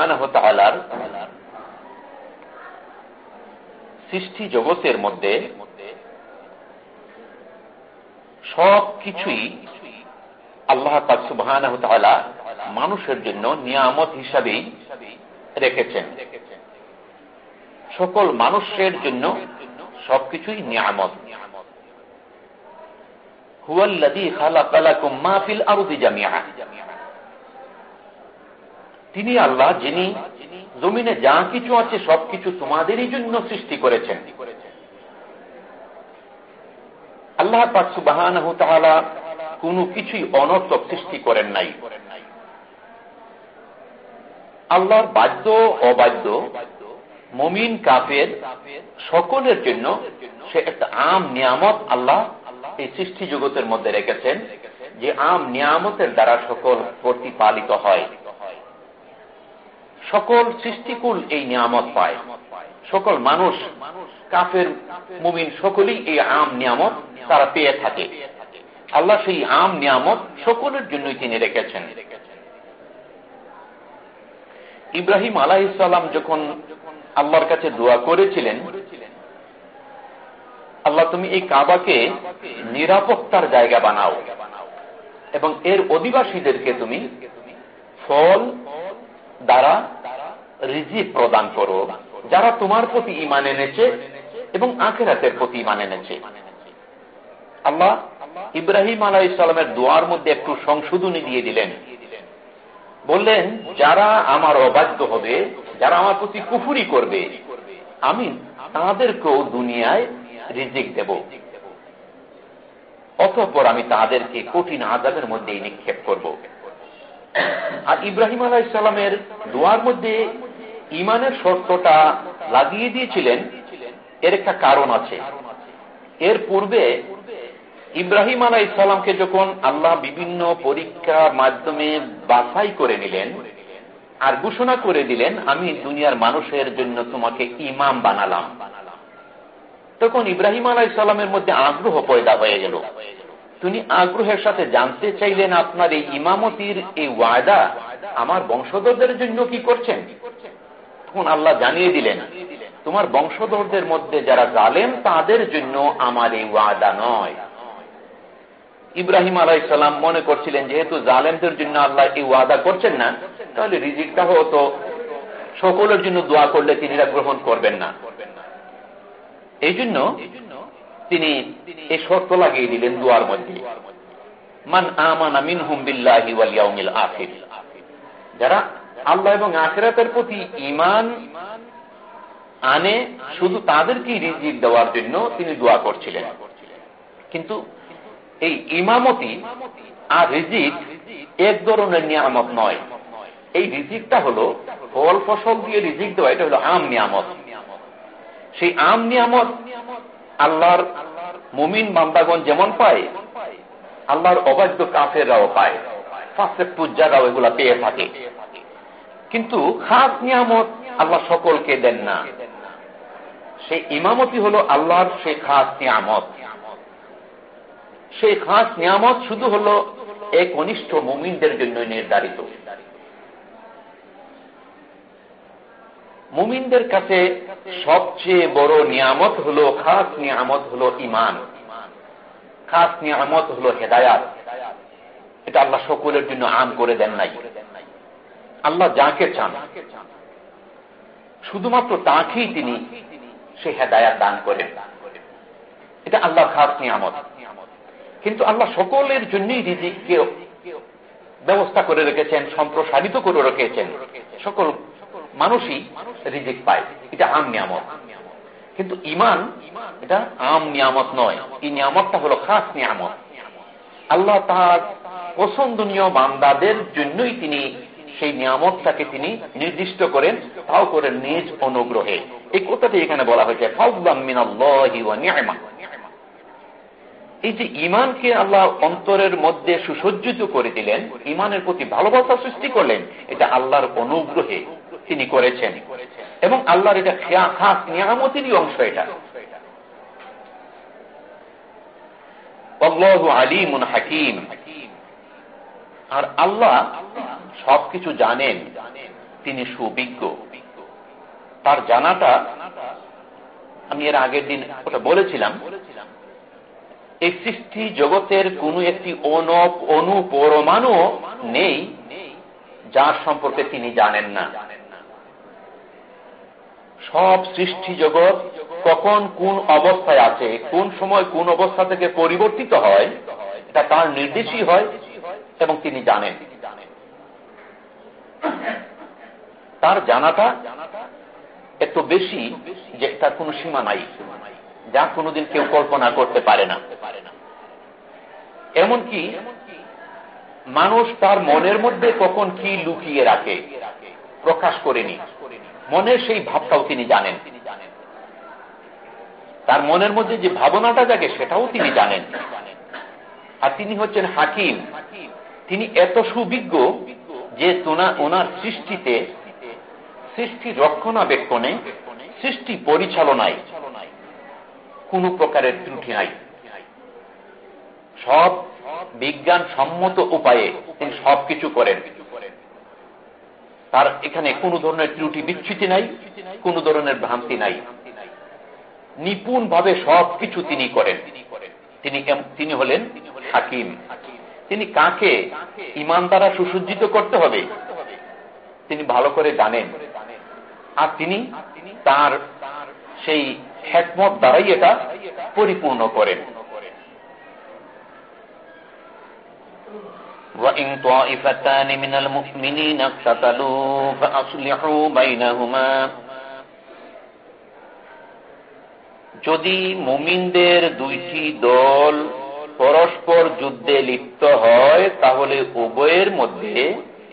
সৃষ্টি জগতের মধ্যে সব কিছুই আল্লাহ সুবাহ মানুষের জন্য নিয়ামত হিসাবেই রেখেছেন। সকল মানুষের জন্য সবকিছুই নিয়ামত। তিনি আল্লাহ, যিনি জমিনে যা কিছু আছে সবকিছু তোমাদেরই জন্য সৃষ্টি করেছেন। আল্লাহ পাকসুবাহান কোনো কিছুই অনর্থক সৃষ্টি করেন নাই। আল্লাহর বাদ্য অবাদ্য মমিন কাপের সকলের জন্য সে একটা আম নিয়ামত আল্লাহ এই সৃষ্টি জগতের মধ্যে রেখেছেন, যে আম নিয়ামতের দ্বারা সকল প্রতিপালিত হয়। সকল সৃষ্টিকুল এই নিয়ামত পায়। সকল মানুষ, কাফের, মুমিন সকলেই এই আম নিয়ামত তারা পেয়ে থাকে। আল্লাহ সেই আম নিয়ামত সকলের জন্যই তিনি রেখেছেন। ইব্রাহিম আলাহ ইসলাম যখন আল্লাহর কাছে দোয়া করেছিলেন, আল্লাহ তুমি এই কাবাকে নিরাপত্তার জায়গা বানাও এবং এর অধিবাসীদেরকে তুমি ফল দ্বারা রিজিক প্রদান করো, যারা তোমার প্রতি ইমান এনেছে এবং আখেরাতের প্রতি ইমান এনেছে। আল্লাহ ইব্রাহিম আলাহ ইসলামের দোয়ার মধ্যে একটু সংশোধনী দিয়ে দিলেন। বললেন, যারা আমার অবাধ্য হবে, যারা আমার প্রতি কুফুরি করবে, আমি তাদেরকেও দুনিয়ায় রিজিক দেব। অতঃপর আমি তাদেরকে কঠিন আজাবের মধ্যেই নিক্ষেপ করব। আর ইব্রাহিম আলাহ ইসলামের দোয়ার মধ্যে ইমানের শর্তটা লাগিয়ে দিয়েছিলেন। এর একটা কারণ আছে। এর পূর্বে ইব্রাহিম আলাহ ইসলামকে যখন আল্লাহ বিভিন্ন পরীক্ষার মাধ্যমে বাছাই করে নিলেন আর ঘোষণা করে দিলেন, আমি দুনিয়ার মানুষের জন্য তোমাকে ইমাম বানালাম। তখন ইব্রাহিম আলাহ ইসলামের মধ্যে আগ্রহ পয়দা হয়ে গেল। তিনি আগ্রহের সাথে জানতে চাইলেন আপনার এই ইমামতির এই ওয়াদা, আমার বংশধরদের জন্য কি করছেন? তখন আল্লাহ জানিয়ে দিলেন, তোমার বংশধরদের মধ্যে যারা জালেম, তাদের জন্য আমার এই ওয়াদা নয়। ইব্রাহিম আলাহ ইসলাম মনে করছিলেন, যেহেতু জালেমদের জন্য আল্লাহ এই ওয়াদা করছেন না, তাহলে রিজিকটা হতো, সকলের জন্য দোয়া করলে তিনি গ্রহণ করবেন না। এই জন্য তিনি এই শর্ত লাগিয়ে দিলেন দোয়ার মধ্যে। মান আমানা মিনহুম বিল্লাহি ওয়াল ইয়াউমিল যারা আল্লাহ এবং আখিরাতের প্রতি ঈমান আনে, শুধু তাদেরকেই রিজিক দেওয়ার জন্য তিনি দোয়া করছিলেন। কিন্তু এই ইমামতি আর রিজিক এক ধরনের নিয়ামত নয়। এই রিজিকটা হলো ফল ফসল দিয়ে রিজিক দেওয়া, এটা হলো আম নিয়ামত। সেই আম নিয়ামত আল্লাহর মুমিন বান্দাগণ যেমন পায়, আল্লাহর অবাধ্য কাফেররাও পায়। ফাঁসে পূজারাও এগুলা পেয়ে থাকে। কিন্তু খাস নিয়ামত আল্লাহ সকলকে দেন না। সেই ইমামতি হলো আল্লাহর সেই খাস নিয়ামত। সেই খাস নিয়ামত শুধু হলো এক অনিষ্ঠ মুমিনদের জন্য নির্ধারিত। মুমিনদের কাছে সবচেয়ে বড় নিয়ামত হলো, খাস নিয়ামত হলো ইমান খাস নিয়ামত হলো হেদায়াত। এটা আল্লাহ সকলের জন্য আম করে দেন নাই। আল্লাহ যাকে চান, শুধুমাত্র তাকেই তিনি সে হেদায়াত দান করেন। এটা আল্লাহ খাস নিয়ামত। কিন্তু আল্লাহ সকলের জন্যই রিজিককে ব্যবস্থা করে রেখেছেন, সম্প্রসারিত করে রেখেছেন। সকল মানুষই রিজিক পায়। এটা আম নিয়ামত। কিন্তু ইমান এটা আম নিয়ামত নয়। এই নিয়ামতটা হলো খাস নিয়ামত। আল্লাহ তার পছন্দনীয় বান্দাদের জন্যই তিনি সেই নিয়ামতটাকে তিনি নির্দিষ্ট করেন, তাও করেন নিজ অনুগ্রহে। এই কথাটি এখানে বলা হয়েছে এই যে ইমানকে আল্লাহ অন্তরের মধ্যে সুসজ্জিত করে দিলেন ইমানের প্রতি ভালোবাসা সৃষ্টি করলেন, এটা আল্লাহর অনুগ্রহে তিনি করেছেন। এবং আল্লাহর এটা খাস নিয়ামতেরই অংশ এটা। আলিমুন হাকিম। আর আল্লাহ সবকিছু জানেন। তিনি সুবিজ্ঞ। তার জানাটা আমি এর আগের দিন ওটা বলেছিলাম। এই সৃষ্টি জগতের কোন একটি অনুপরমাণু নেই, যার সম্পর্কে তিনি জানেন না। সব সৃষ্টি জগৎ কখন কোন অবস্থায় আছে, কোন সময় কোন অবস্থা থেকে পরিবর্তিত হয়, এটা তার নির্দেশই হয় এবং তিনি জানেন। তার জানাটা এত বেশি যে তার কোন সীমা নাই, যা কোনোদিন কেউ কল্পনা করতে পারে না। এমনকি মানুষ তার মনের মধ্যে কখন কি লুকিয়ে রাখে, প্রকাশ করেনি। মনের সেই ভাবটাও তিনি জানেন। তার মনের মধ্যে যে ভাবনাটা জাগে, সেটাও তিনি জানেন। আর তিনি হচ্ছেন হাকিম। তিনি এত সুবিজ্ঞ যে ওনার সৃষ্টিতে, সৃষ্টি রক্ষণাবেক্ষণে, সৃষ্টি পরিচালনায় কোন প্রকারের ত্রুটি নাই। সব বিজ্ঞান সম্মত উপায়ে তিনি সবকিছু করেন। তার এখানে কোন ধরনের ত্রুটি বিচ্ছুতি নাই, কোন ধরনের ভ্রান্তি নাই। নিপুণ ভাবে সবকিছু তিনি করেন। তিনি তিনি হলেন হাকিম। তিনি কাকে ইমান দ্বারা সুসজ্জিত করতে হবে, তিনি ভালো করে জানেন। আর তিনি তার সেই হ্যাকমত দ্বারাই এটা পরিপূর্ণ করেন। وإن طائفتان من المؤمنين اقتتلوا فأصلحوا بينهما যদি মুমিনদের দুইটি দল পরস্পর যুদ্ধে লিপ্ত হয় তাহলে উভয়ের মধ্যে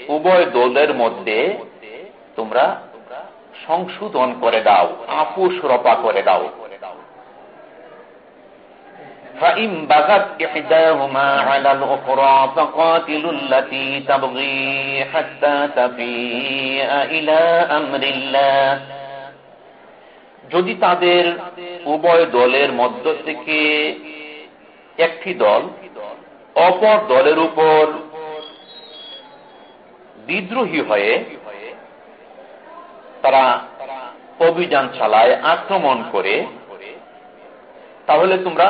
উভয় দলের মধ্যে তোমরা সংশোধন করে দাও আপুষ রপা করে দাও فإن بغت إحداهما على الأخرى فقاتلوا التي تبغي حتى تفيء إلى أمر الله যদি তাদের উভয় দলের মধ্য থেকে একটি দল অপর দলের উপর বিদ্রোহী হয়ে তারা অভিযান চালায় আক্রমণ করে তাহলে তোমরা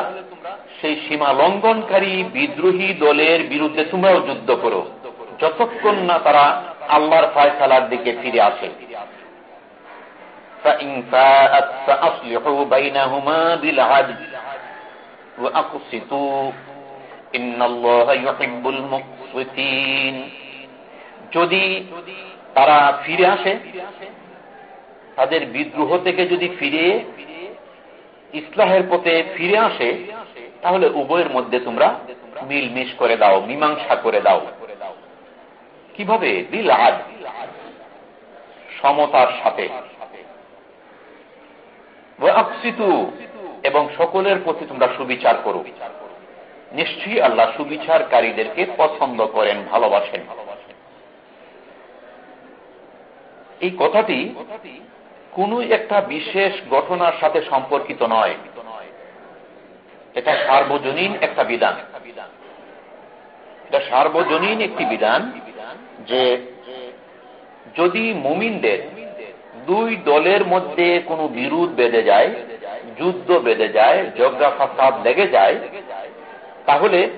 সেই সীমা লঙ্ঘনকারী বিদ্রোহী দলের বিরুদ্ধে তোমরাও যুদ্ধ করো। যতক্ষণ না তারা আল্লাহর ফায়সালার দিকে ফিরে আসে। যদি তারা ফিরে আসে, তাদের বিদ্রোহ থেকে যদি ফিরে, ইসলাহের পথে ফিরে আসে তাহলে উভয়ের মধ্যে তোমরা মিল মিশ করে দাও, মীমাংসা করে দাও। কীভাবে? দিল আজ সমতার সাথে। এবং সকলের প্রতি তোমরা সুবিচার করো। নিশ্চয়ই আল্লাহ সুবিচারকারীদেরকে পছন্দ করেন, ভালোবাসেন। এই কথাটি কোন একটা বিশেষ ঘটনার সাথে সম্পর্কিত নয়। এটা সার্বজনীন একটা বিধান। এটা সার্বজনীন একটি বিধান যে যদি মুমিনদের দুই দলের মধ্যে কোনো বিরোধ বেঁধে যায়, যুদ্ধ বেঁধে যায় জগা ফাসাদ লেগে যায়, তাহলে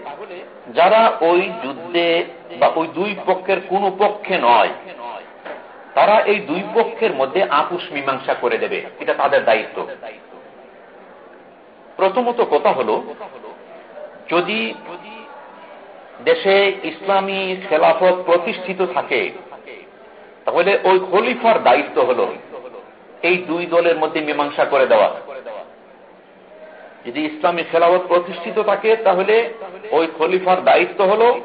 যারা ওই যুদ্ধে বা ওই দুই পক্ষের কোন পক্ষে নয়, তারা এই দুই পক্ষের মধ্যে আপুষ মীমাংসা করে দেবে। এটা তাদের দায়িত্ব। প্রথমত কথা হল, যদি দেশে ইসলামী খেলাফত প্রতিষ্ঠিত থাকে, তাহলে ওই খলিফার দায়িত্ব হল এই দুই দলের মধ্যে মীমাংসা করে দেওয়া। যদি ইসলামী খেলাফত প্রতিষ্ঠিত থাকে, তাহলে ওই খলিফার দায়িত্ব হল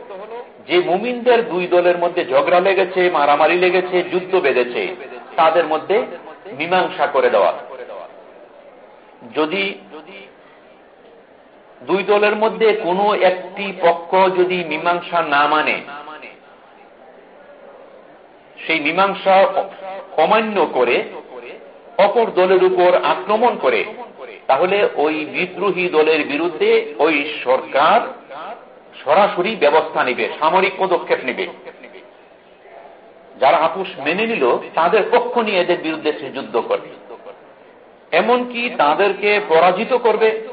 যে মুমিনদের দুই দলের মধ্যে ঝগড়া লেগেছে, মারামারি লেগেছে, যুদ্ধ বেঁধেছে, তাদের মধ্যে মীমাংসা করে দেওয়া। যদি দুই দলের মধ্যে কোনো একটি পক্ষ যদি মীমাংসা না মানে সেই মীমাংসা অমান্য করে অপর দলের উপর আক্রমণ করে, তাহলে ওই বিদ্রোহী দলের বিরুদ্ধে ওই সরকার সরাসরি ব্যবস্থা নিবে, সামরিক পদক্ষেপ নিবে। যারা আপুস মেনে নিল, তাদের পক্ষ নিয়ে এদের বিরুদ্ধে সে যুদ্ধ করবে। এমনকি তাদেরকে পরাজিত করবে।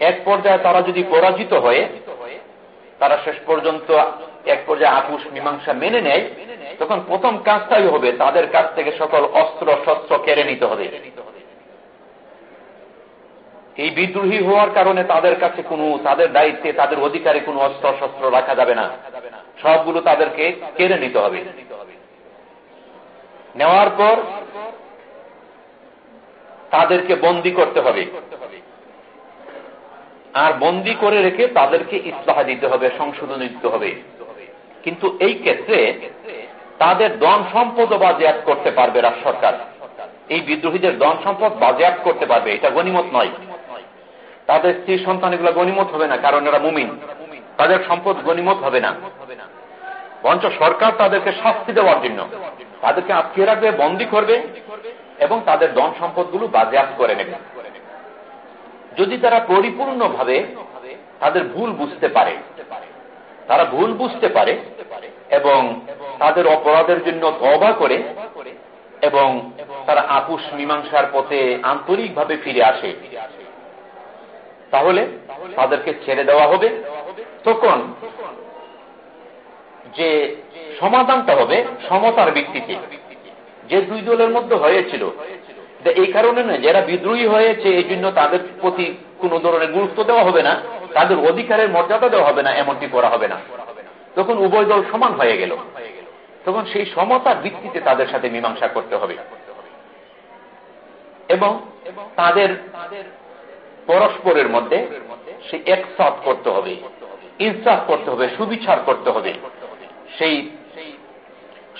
এক পর্যায়ে তারা যদি পরাজিত হয়ে, তারা শেষ পর্যন্ত এক পর্যায়ে আপুস মীমাংসা মেনে নেয়, তখন প্রথম কাজটাই হবে তাদের কাছ থেকে সকল অস্ত্র, শস্ত্র কেড়ে নিতে হবে। এই বিদ্রোহী হওয়ার কারণে তাদের কাছে কোনো, তাদের দায়িত্বে, তাদের অধিকারে কোনো অস্ত্র, শস্ত্র রাখা যাবে না। সবগুলো তাদেরকে কেড়ে নিতে হবে। নেওয়ার পর তাদেরকে বন্দি করতে হবে। আর বন্দি করে রেখে তাদেরকে ইসলাহা দিতে হবে, সংশোধন দিতে হবে। কিন্তু এই ক্ষেত্রে তাদের দন সম্পদ বাজেয়াত করতে পারবে রাষ্ট্র সরকার। এই বিদ্রোহীদের দন সম্পদ বাজেয়াত করতে পারবে, এটা গণিমত নয়। তাদের স্ত্রী সন্তান এগুলো গণিমত হবে না, কারণ এরা মুমিন। তাদের সম্পদ গণিমত হবে না। বঞ্চ সরকার তাদেরকে শাস্তি দেওয়ার জন্য। তাদেরকে আটকে রাখবে, বন্দি করবে এবং তাদের দন সম্পদগুলো বাজেয়াত করে নেবে। যদি তারা পরিপূর্ণভাবে তাদের ভুল বুঝতে পারে, তারা ভুল বুঝতে পারে এবং তাদের অপরাধের জন্য তবা করে এবং তারা আপুষ মীমাংসার পথে আন্তরিকভাবে ফিরে আসে, তাহলে তাদেরকে ছেড়ে দেওয়া হবে। তখন যে সমাধানটা হবে, সমতার ভিত্তিতে, যে দুই দলের মধ্যে হয়েছিল এই কারণে নয়, যারা বিদ্রোহী হয়েছে, এই জন্য তাদের প্রতি কোন ধরনের গুরুত্ব দেওয়া হবে না, তাদের অধিকারের মর্যাদা দেওয়া হবে না, এমনটি করা হবে না। তখন উভয় দল সমান হয়ে গেল। তখন সেই সমতার ভিত্তিতে তাদের সাথে মীমাংসা করতে হবে। এবং তাদের পরস্পরের মধ্যে সে একসাথ করতে হবে, ইনসাফ করতে হবে, সুবিচার করতে হবে। সেই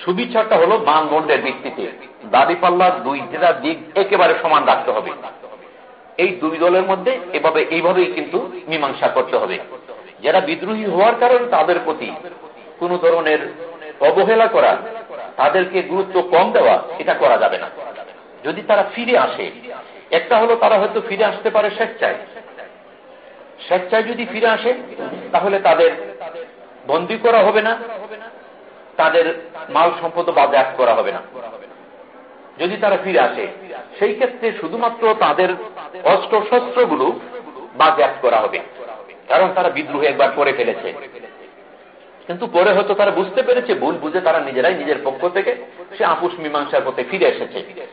সুবিচারটা হলো মানদণ্ডের ভিত্তিতে। দাবি পাল্লার দুই দিক একেবারে সমান রাখতে হবে। এই দুই দলের মধ্যে এভাবে এইভাবেই কিন্তু মীমাংসা করতে হবে। যারা বিদ্রোহী হওয়ার কারণে তাদের প্রতি কোন ধরনের অবহেলা করা, তাদেরকে গুরুত্ব কম দেওয়া, এটা করা যাবে না। যদি তারা ফিরে আসে, একটা হলো তারা হয়তো ফিরে আসতে পারে স্বেচ্ছায়। স্বেচ্ছায় যদি ফিরে আসে, তাহলে তাদের বন্দী করা হবে না। তাদের মাল সম্পদ বাজেয়াত করা হবে না। যদি তারা ফিরে আসে, সেই ক্ষেত্রে শুধুমাত্র তাদের অস্ত্র শস্ত্রগুলো বাজেয়াত করা হবে। কারণ তারা বিদ্রোহ একবার করে ফেলেছে। কিন্তু পরে হয়তো তারা বুঝতে পেরেছে, ভুল বুঝে তারা নিজেরাই নিজের পক্ষ থেকে সে আপুষ মীমাংসার পথে ফিরে এসেছে।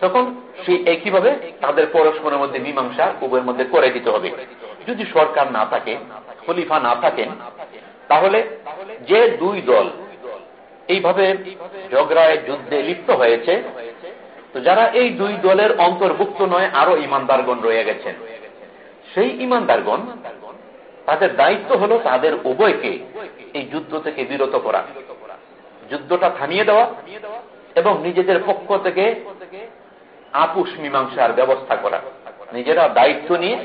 তখন সেই একইভাবে তাদের পরস্পরের মধ্যে মীমাংসা উভয়ের মধ্যে করে দিতে হবে। যদি সরকার না থাকে, খলিফা না থাকেন তাহলে যে দুই দল এইভাবে ঝগড়ায়, যুদ্ধে লিপ্ত হয়েছে, তো যারা এই দুই দলের অন্তর্ভুক্ত নয়, আরও ইমানদারগণ রয়ে গেছেন। সেই ইমানদারগণ তাদের দায়িত্ব হলো তাদের উভয়কে এই যুদ্ধ থেকে বিরত করা, যুদ্ধটা থামিয়ে দেওয়া এবং নিজেদের পক্ষ থেকে আপুষ মীমাংসার ব্যবস্থা করা। নিজেরা দায়িত্ব নিয়ে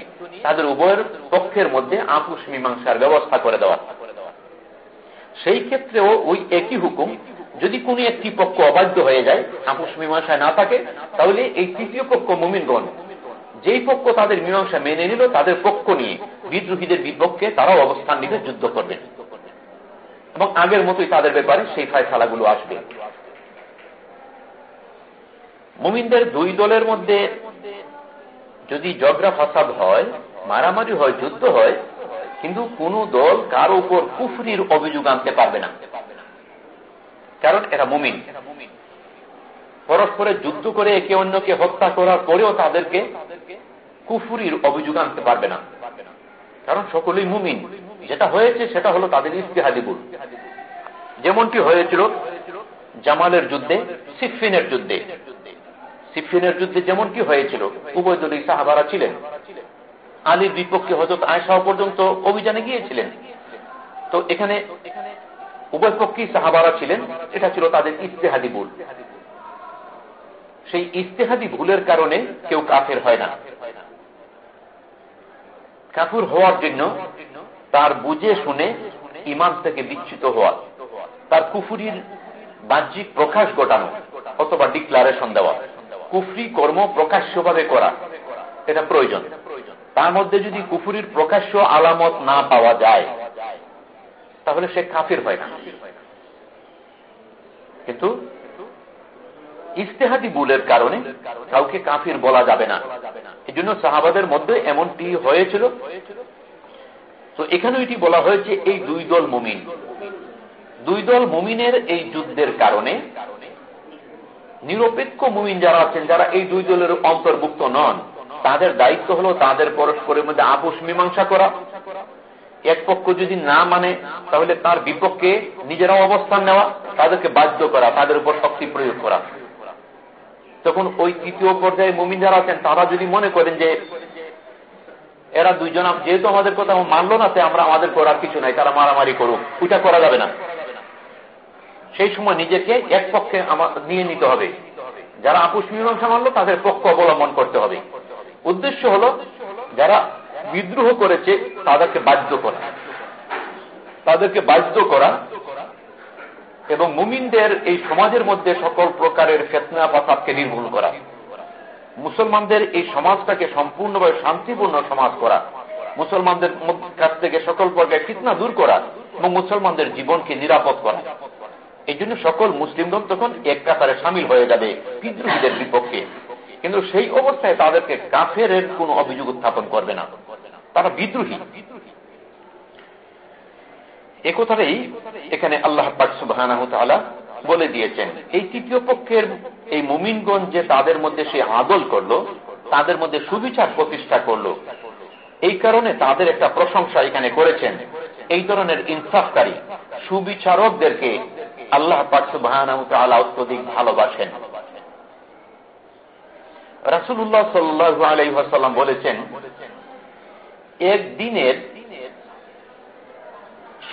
তাদের উভয়ের পক্ষের মধ্যে আপুষ মীমাংসার ব্যবস্থা করে দেওয়া। সেই ক্ষেত্রেও ওই একই হুকুম। যদি কোন একটি পক্ষ অবাধ্য হয়ে যায় আপুষ মীমাংসায় না থাকে, তাহলে এই তৃতীয় পক্ষ মুমিনগণ। যেই পক্ষ তাদের মীমাংসা মেনে নিল, তাদের পক্ষ নিয়ে বিদ্রোহীদের বিপক্ষে তারাও অবস্থান নিবে যুদ্ধ করবেন এবং আগের মতোই তাদের ব্যাপারে সেই ফায়সালাগুলো আসবে। মুমিনদের দুই দলের মধ্যে যদি জগরা ফাসাদ হয়, মারামারি হয়, যুদ্ধ হয় কিন্তু কোন দল কার উপর কুফরির অভিযোগ আনতে পারবে না। কারণ এরা মুমিন। পরস্পরে যুদ্ধ করে একে অন্যকে হত্যা করার পরেও তাদেরকে কুফুরির অভিযোগ আনতে পারবে না। কারণ সকলেই মুমিন। যেটা হয়েছে সেটা হলো তাদের ইস্তেহাদিবুল যেমনটি হয়েছিল জামালের যুদ্ধে, সিফিনের যুদ্ধে। সিফিনের যুদ্ধে যেমনটি হয়েছিল উভয় দলীয় সাহাবারা ছিলেন। আলীর বিপক্ষে হজরত আয়সা পর্যন্ত অভিযানে গিয়েছিলেন। তো এখানে উভয় পক্ষেই সাহাবারা ছিলেন, এটা ছিল তাদের ইস্তেহাদি ভুল। সেই ইস্তেহাদি ভুলের কারণে কেউ কাফের হয় না। কাফুর হওয়ার জন্য তার বুঝে শুনে ইমান থেকে বিচ্ছিত হওয়া, তার কুফুরির বাহ্যিক প্রকাশ ঘটানো অথবা ডিক্লারেশন দেওয়া, কুফরি কর্ম প্রকাশ্যভাবে করা, এটা প্রয়োজন। তার মধ্যে যদি কুফুরির প্রকাশ্য আলামত না পাওয়া যায়, তাহলে সে কাফির হয় না। কিন্তু ইস্তেহাদি বুলের কারণে কাউকে কাফির বলা যাবে না। এই জন্য সাহাবাদের মধ্যে এমনটি হয়েছিল। তো এখানে এটি বলা হয়েছে, এই দুই দল মুমিন। দুই দল মুমিনের এই যুদ্ধের কারণে নিরপেক্ষ মুমিন যারা আছেন, যারা এই দুই দলের অন্তর্ভুক্ত নন তাদের দায়িত্ব হলো তাদের পরস্পরের মধ্যে আপোষ মীমাংসা করা। এক পক্ষ যদি না মানে তাহলে তার বিপক্ষে নিজেরাও অবস্থান নেওয়া, তাদেরকে বাধ্য করা, তাদের উপর শক্তি প্রয়োগ করা। তখন ওই তৃতীয় পর্যায়ে মুমিন যারা আছেন, তারা যদি মনে করেন যে এরা দুইজন, যেহেতু আমাদের কথা মানল না সে আমরা আমাদের করার কিছু নাই, তারা মারামারি করুক, ওইটা করা যাবে না। সেই সময় নিজেকে এক পক্ষে নিয়ে নিতে হবে। যারা আপুষ মীমাংসা মানলো, তাদের পক্ষ অবলম্বন করতে হবে। উদ্দেশ্য হল যারা বিদ্রোহ করেছে তাদেরকে বাধ্য করা। তাদেরকে বাধ্য করা এবং মুমিনদের এই সমাজের মধ্যে সকল প্রকারের ফেতনা ফাসাদকে নির্মূল করা। মুসলমানদের এই সমাজটাকে সম্পূর্ণভাবে শান্তিপূর্ণ সমাজ করা। মুসলমানদের কাছ থেকে সকল প্রকার ফিতনা দূর করা এবং মুসলমানদের জীবনকে নিরাপদ করা। এই জন্য সকল মুসলিমগণ তখন এক কাতারে সামিল হয়ে যাবে বিদ্রোহীদের বিপক্ষে। কিন্তু সেই অবস্থায় তাদেরকে কাফের কোন অভিযোগ উত্থাপন করবে না। তারা বিদ্রোহী। একথাটাই এখানে আল্লাহ সুবাহ বলে দিয়েছেন, এই তৃতীয় পক্ষের এই মুমিনগঞ্জ যে তাদের মধ্যে সে আদল করল, তাদের মধ্যে সুবিচার প্রতিষ্ঠা করল, এই কারণে তাদের একটা প্রশংসা এখানে করেছেন। এই ধরনের ইনসাফকারী সুবিচারকদেরকে আল্লাহ পাকসুবাহ অত্যধিক ভালোবাসেন। রাসুল্লাহ সাল্লু আলাইসাল্লাম বলেছেন একদিনের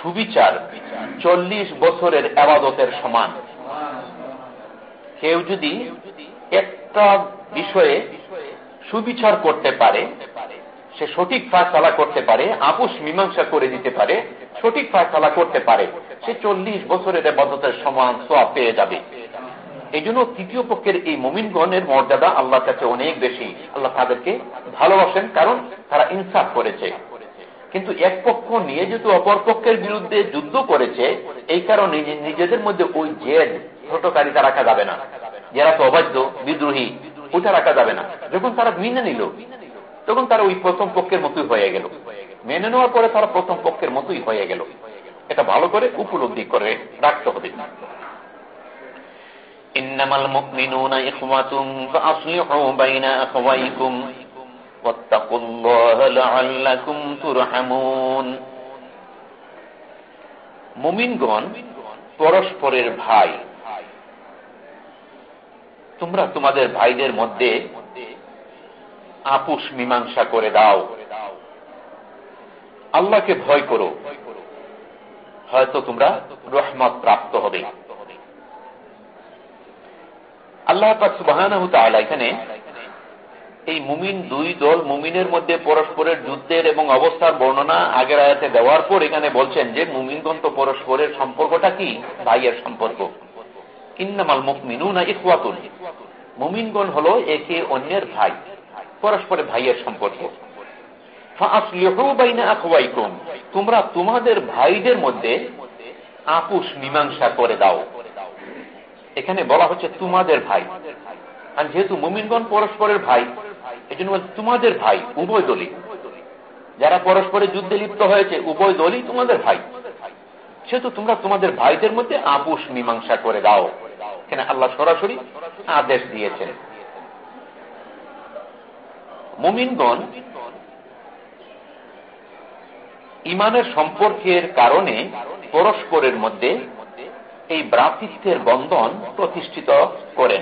সুবিচার চল্লিশ বছরের আবাদতের সমান। কেউ যদি একটা বিষয়ে সুবিচার করতে পারে, সে সঠিক ফাঁসালা করতে পারে, আপুষ মীমাংসা করে দিতে পারে, সঠিক ফাঁসালা করতে পারে, সে চল্লিশ বছরের আবাদতের সমান সোয়া পেয়ে যাবে। এই জন্য তৃতীয় পক্ষের এই মমিনগণের মর্যাদা আল্লাহর কাছে অনেক বেশি। আল্লাহ তাদেরকে ভালোবাসেন, কারণ তারা ইনসাফ করেছে। কিন্তু এক পক্ষ নিয়ে যেহেতু অপর পক্ষের বিরুদ্ধে যুদ্ধ করেছে, এই কারণে নিজেদের মধ্যে ওই জেদ ছোটকারিতা রাখা যাবে না। যারা তো অবাধ্য, বিদ্রোহী, ওইটা রাখা যাবে না। যখন তারা মেনে নিল, তখন তারা ওই প্রথম পক্ষের মতোই হয়ে গেল। মেনে নেওয়ার পরে তারা প্রথম পক্ষের মতোই হয়ে গেল। এটা ভালো করে উপলব্ধি করে রাখতে হবে। إنما المؤمنون إخوة فأصلحوا بين أخويكم واتقوا الله لعلكم ترحمون মুমিনগণ পরস্পরের ভাই তোমরা তোমাদের ভাইদের মধ্যে আপুষ মীমাংসা করে দাও আল্লাহকে ভয় করো হয়তো তোমরা রহমত প্রাপ্ত হবে আল্লাহ সুবাহ এখানে এই মুমিন দুই দল মুমিনের মধ্যে পরস্পরের যুদ্ধের এবং অবস্থার বর্ণনা আগের আয়াতে দেওয়ার পর এখানে বলছেন যে মুমিনগণ তো পরস্পরের সম্পর্কটা কি? ভাইয়ের সম্পর্ক। ইন্নামাল মুকমিনু না ইকুয়াতুল মুমিনগণ হল একে অন্যের ভাই, পরস্পরের ভাইয়ের সম্পর্ক। তোমরা তোমাদের ভাইদের মধ্যে আপুষ মীমাংসা করে দাও। এখানে বলা হচ্ছে তোমাদের ভাই। আর যেহেতু মুমিনগণ পরস্পরের ভাই এই জন্য তোমাদের ভাই, উভয় দলই। যারা পরস্পরের যুদ্ধে লিপ্ত হয়েছে, উভয় দলই তোমাদের ভাই। সেহেতু তোমরা তোমাদের ভাইদের মধ্যে আপুষ মীমাংসা করে দাও। এখানে আল্লাহ সরাসরি আদেশ দিয়েছেন। মুমিনগণ ইমানের সম্পর্কের কারণে পরস্পরের মধ্যে এই ভ্রাতৃত্বের বন্ধন প্রতিষ্ঠিত করেন।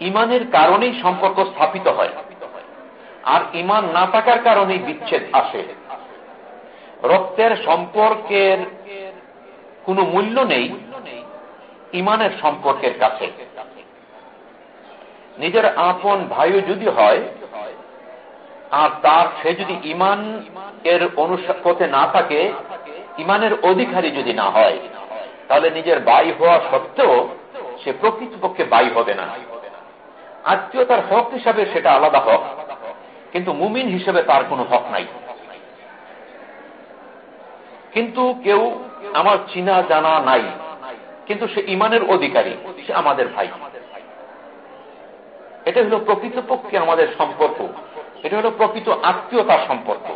ইমানের কারণেই সম্পর্ক স্থাপিত হয়। আর ইমান না থাকার কারণেই বিচ্ছেদ আসে। রক্তের সম্পর্কের কোনো মূল্য নেই ইমানের সম্পর্কের কাছে। নিজের আপন ভাইও যদি হয়, আর তার সে যদি ইমান এর পথে না থাকে ইমানের অধিকারী যদি না হয়, তাহলে নিজের বাই হওয়া সত্ত্বেও সে প্রকৃতপক্ষে বাই হবে না। আত্মীয়তার হক হিসাবে সেটা আলাদা হক, কিন্তু মুমিন হিসেবে তার কোনো হক নাই। কিন্তু কেউ আমার চিনা, জানা নাই, কিন্তু সে ইমানের অধিকারী, সে আমাদের ভাই। এটা হলো প্রকৃতপক্ষে আমাদের সম্পর্ক, এটা হলো প্রকৃত আত্মীয়তার সম্পর্ক।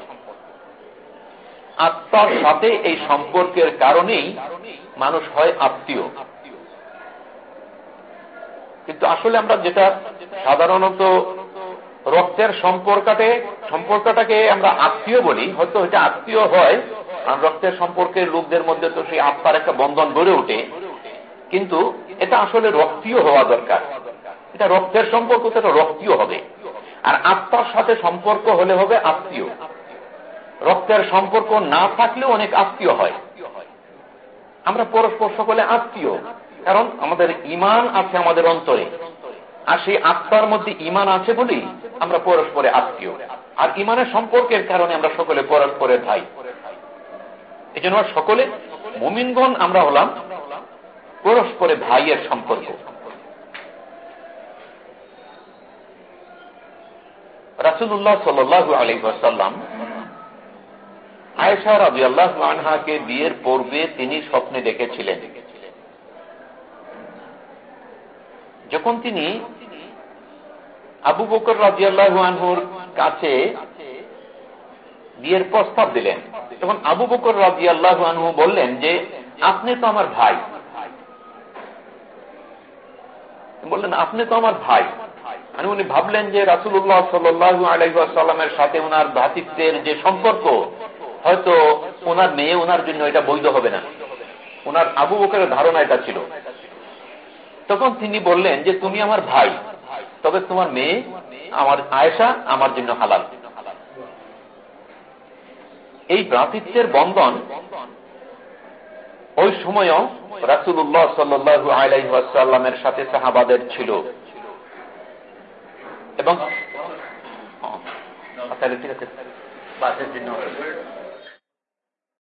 আত্মার সাথে এই সম্পর্কের কারণেই মানুষ হয় আত্মীয়। কিন্তু আসলে আমরা যেটা সাধারণত রক্তের সম্পর্কতে, সম্পর্কটাকে আমরা আত্মীয় বলি, হয়তো এটা আত্মীয় হয়, কারণ রক্তের সম্পর্কের লোকদের মধ্যে তো সেই আত্মার একটা বন্ধন গড়ে ওঠে। কিন্তু এটা আসলে রক্তীয় হওয়া দরকার। এটা রক্তের সম্পর্ক, তো এটা রক্তীয় হবে। আর আত্মার সাথে সম্পর্ক হলে হবে আত্মীয়। রক্তের সম্পর্ক না থাকলেও অনেক আত্মীয় হয়। আমরা পরস্পর সকলে আত্মীয়, কারণ আমাদের ইমান আছে আমাদের অন্তরে। আর সেই আত্মার মধ্যে ইমান আছে বলেই আমরা পরস্পরে আত্মীয়। আর ইমানের সম্পর্কের কারণে আমরা সকলে পরস্পরের ভাই। এই জন্য সকলে মুমিনগণ আমরা হলাম পরস্পরে ভাইয়ের সম্পর্ক। রাসুল্লাহ সাল্লু আলহাসাল্লাম আয়েশা রাজি আল্লাহ আনহাকে বিয়ের পূর্বে তিনি স্বপ্নে দেখেছিলেন। যখন তিনি আবু বকর রাজি আল্লাহ আনহুর কাছে বিয়ের প্রস্তাব দিলেন, তখন আবু বকর রাজি আল্লাহ আনহু বললেন যে, আপনি তো আমার ভাই। বললেন, আপনি তো আমার ভাই। মানে উনি ভাবলেন যে রাসুল্লাহ সাল্লু আলাইসাল্লামের সাথে ওনার ভ্রাতৃত্বের যে সম্পর্ক হয়তো ওনার মেয়ে ওনার জন্য এটা বৈধ হবে না। ওনার আবু বকরের ধারণা এটা ছিল। তখন তিনি বললেন যে, তুমি আমার ভাই, তবে তোমার মেয়ে আমার আয়েশা আমার জন্য হালাল। এই ভ্রাতৃত্বের বন্ধন ওই সময়ও রাসুল্লাহ সাল্লু আলাইসাল্লামের সাথে সাহাবাদের ছিল। এবং জন্য।